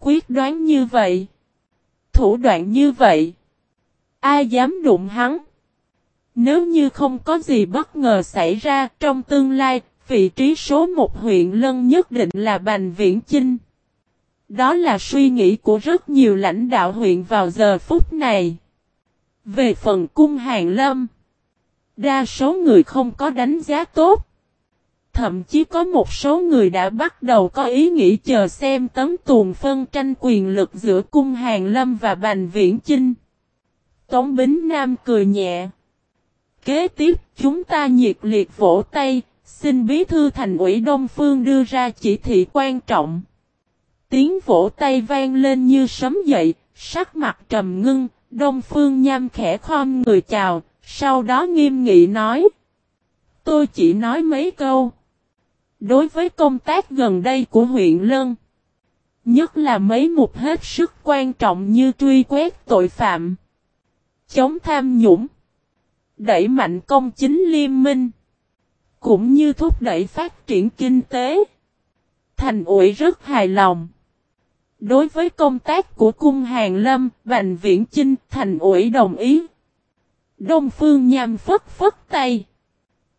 Quyết đoán như vậy. Thủ đoạn như vậy. Ai dám đụng hắn? Nếu như không có gì bất ngờ xảy ra trong tương lai, vị trí số một huyện Lân nhất định là Bành Viễn Chinh. Đó là suy nghĩ của rất nhiều lãnh đạo huyện vào giờ phút này. Về phần cung hàng lâm, đa số người không có đánh giá tốt. Thậm chí có một số người đã bắt đầu có ý nghĩ chờ xem tấm tuồng phân tranh quyền lực giữa cung hàng lâm và bành viễn chinh. Tống Bính Nam cười nhẹ. Kế tiếp chúng ta nhiệt liệt vỗ tay, xin bí thư thành ủy Đông Phương đưa ra chỉ thị quan trọng. Tiếng vỗ tay vang lên như sấm dậy, sắc mặt trầm ngưng, Đông Phương Nham khẽ khom người chào, sau đó nghiêm nghị nói. Tôi chỉ nói mấy câu. Đối với công tác gần đây của huyện Lân, nhất là mấy mục hết sức quan trọng như truy quét tội phạm, chống tham nhũng, đẩy mạnh công chính liên minh, cũng như thúc đẩy phát triển kinh tế. Thành ủy rất hài lòng. Đối với công tác của cung hàng lâm, Bành Viễn Chinh, thành ủy đồng ý. Đông Phương nhằm phất phất tay.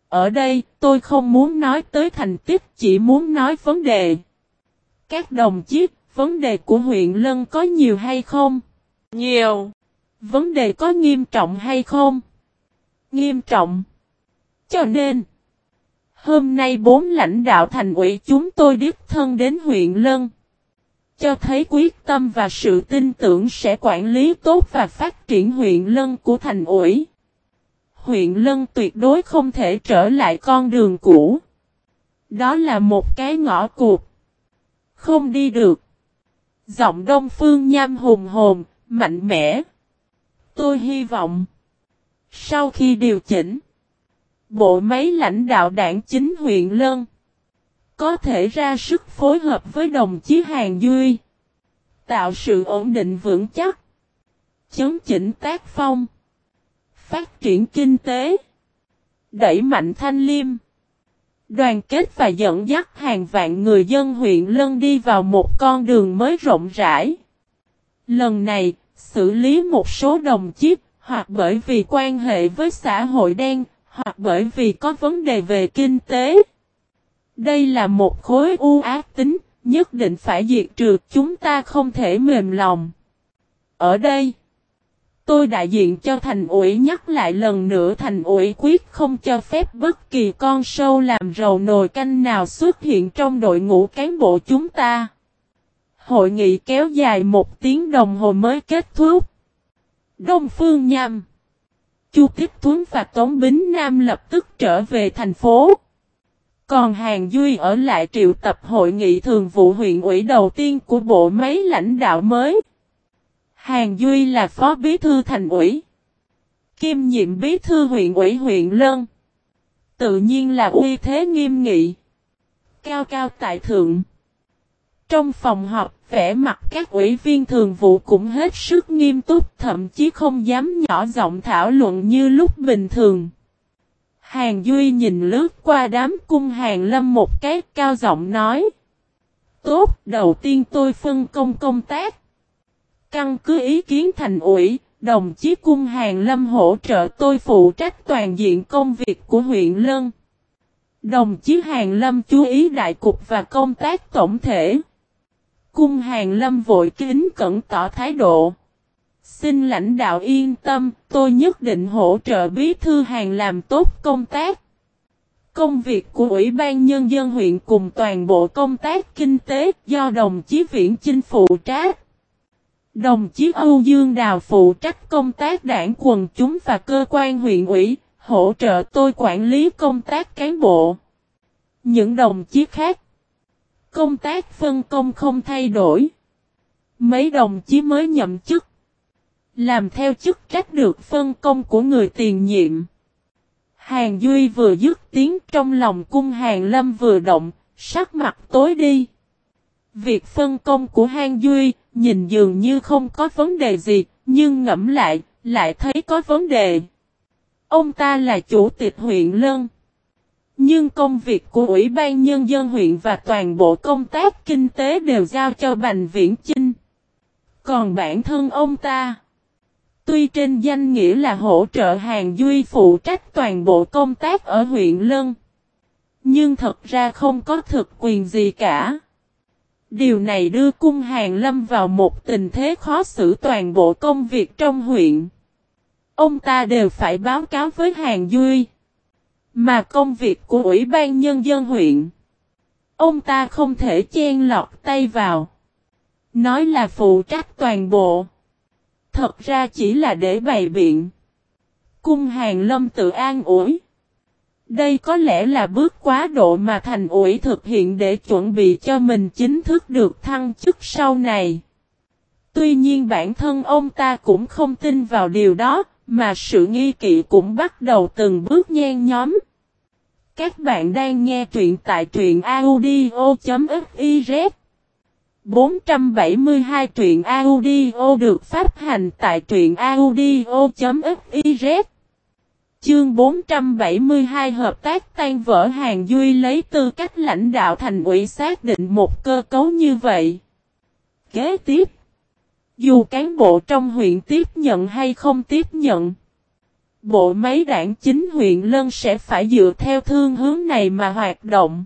Ở đây, tôi không muốn nói tới thành tích, chỉ muốn nói vấn đề. Các đồng chí, vấn đề của huyện Lân có nhiều hay không? Nhiều. Vấn đề có nghiêm trọng hay không? Nghiêm trọng. Cho nên, hôm nay bốn lãnh đạo thành ủy chúng tôi đích thân đến huyện Lân. Cho thấy quyết tâm và sự tin tưởng sẽ quản lý tốt và phát triển huyện Lân của thành ủy huyện Lân tuyệt đối không thể trở lại con đường cũ. Đó là một cái ngõ cụt. Không đi được. Giọng đông phương nham hùng hồn, mạnh mẽ. Tôi hy vọng. Sau khi điều chỉnh. Bộ máy lãnh đạo đảng chính huyện Lân. Có thể ra sức phối hợp với đồng chí Hàng Duy. Tạo sự ổn định vững chắc. Chấn chỉnh tác phong phát triển kinh tế, đẩy mạnh thanh liêm, đoàn kết và dẫn dắt hàng vạn người dân huyện Lân đi vào một con đường mới rộng rãi. Lần này, xử lý một số đồng chí, hoặc bởi vì quan hệ với xã hội đen, hoặc bởi vì có vấn đề về kinh tế. Đây là một khối u ác tính, nhất định phải diệt trừ chúng ta không thể mềm lòng. Ở đây, Tôi đại diện cho thành ủy nhắc lại lần nữa thành ủy quyết không cho phép bất kỳ con sâu làm rầu nồi canh nào xuất hiện trong đội ngũ cán bộ chúng ta. Hội nghị kéo dài một tiếng đồng hồ mới kết thúc. Đông Phương Nham Chu Tiếp Thuấn và Tống Bính Nam lập tức trở về thành phố. Còn Hàng Duy ở lại triệu tập hội nghị thường vụ huyện ủy đầu tiên của bộ máy lãnh đạo mới. Hàng Duy là phó bí thư thành ủy. Kim nhiệm bí thư huyện ủy huyện Lân. Tự nhiên là uy thế nghiêm nghị. Cao cao tại thượng. Trong phòng họp, vẻ mặt các ủy viên thường vụ cũng hết sức nghiêm túc, thậm chí không dám nhỏ giọng thảo luận như lúc bình thường. Hàng Duy nhìn lướt qua đám cung hàng lâm một cái cao giọng nói. Tốt, đầu tiên tôi phân công công tác. Căn cứ ý kiến thành ủy, đồng chí cung hàng lâm hỗ trợ tôi phụ trách toàn diện công việc của huyện Lân. Đồng chí hàng lâm chú ý đại cục và công tác tổng thể. Cung hàng lâm vội kính cẩn tỏ thái độ. Xin lãnh đạo yên tâm, tôi nhất định hỗ trợ bí thư hàng làm tốt công tác. Công việc của Ủy ban Nhân dân huyện cùng toàn bộ công tác kinh tế do đồng chí Viễn Chinh phụ trách. Đồng chí Âu Dương Đào phụ trách công tác đảng quần chúng và cơ quan huyện ủy, hỗ trợ tôi quản lý công tác cán bộ. Những đồng chí khác, công tác phân công không thay đổi. Mấy đồng chí mới nhậm chức, làm theo chức trách được phân công của người tiền nhiệm. Hàng Duy vừa dứt tiếng trong lòng cung hàng lâm vừa động, sắc mặt tối đi. Việc phân công của Hàng Duy, nhìn dường như không có vấn đề gì, nhưng ngẫm lại, lại thấy có vấn đề. Ông ta là chủ tịch huyện Lân. Nhưng công việc của Ủy ban Nhân dân huyện và toàn bộ công tác kinh tế đều giao cho Bành Viễn Chinh. Còn bản thân ông ta, tuy trên danh nghĩa là hỗ trợ hàng Duy phụ trách toàn bộ công tác ở huyện Lân, nhưng thật ra không có thực quyền gì cả. Điều này đưa cung hàng lâm vào một tình thế khó xử toàn bộ công việc trong huyện. Ông ta đều phải báo cáo với hàng Duy. Mà công việc của Ủy ban Nhân dân huyện. Ông ta không thể chen lọt tay vào. Nói là phụ trách toàn bộ. Thật ra chỉ là để bày biện. Cung hàng lâm tự an ủi. Đây có lẽ là bước quá độ mà thành ủi thực hiện để chuẩn bị cho mình chính thức được thăng chức sau này. Tuy nhiên bản thân ông ta cũng không tin vào điều đó, mà sự nghi kỵ cũng bắt đầu từng bước nhen nhóm. Các bạn đang nghe truyện tại truyện audio.fif 472 truyện audio được phát hành tại truyện audio.fiz Chương 472 hợp tác tan vỡ hàng Duy lấy tư cách lãnh đạo thành ủy xác định một cơ cấu như vậy. Kế tiếp, dù cán bộ trong huyện tiếp nhận hay không tiếp nhận, bộ máy đảng chính huyện Lân sẽ phải dựa theo thương hướng này mà hoạt động.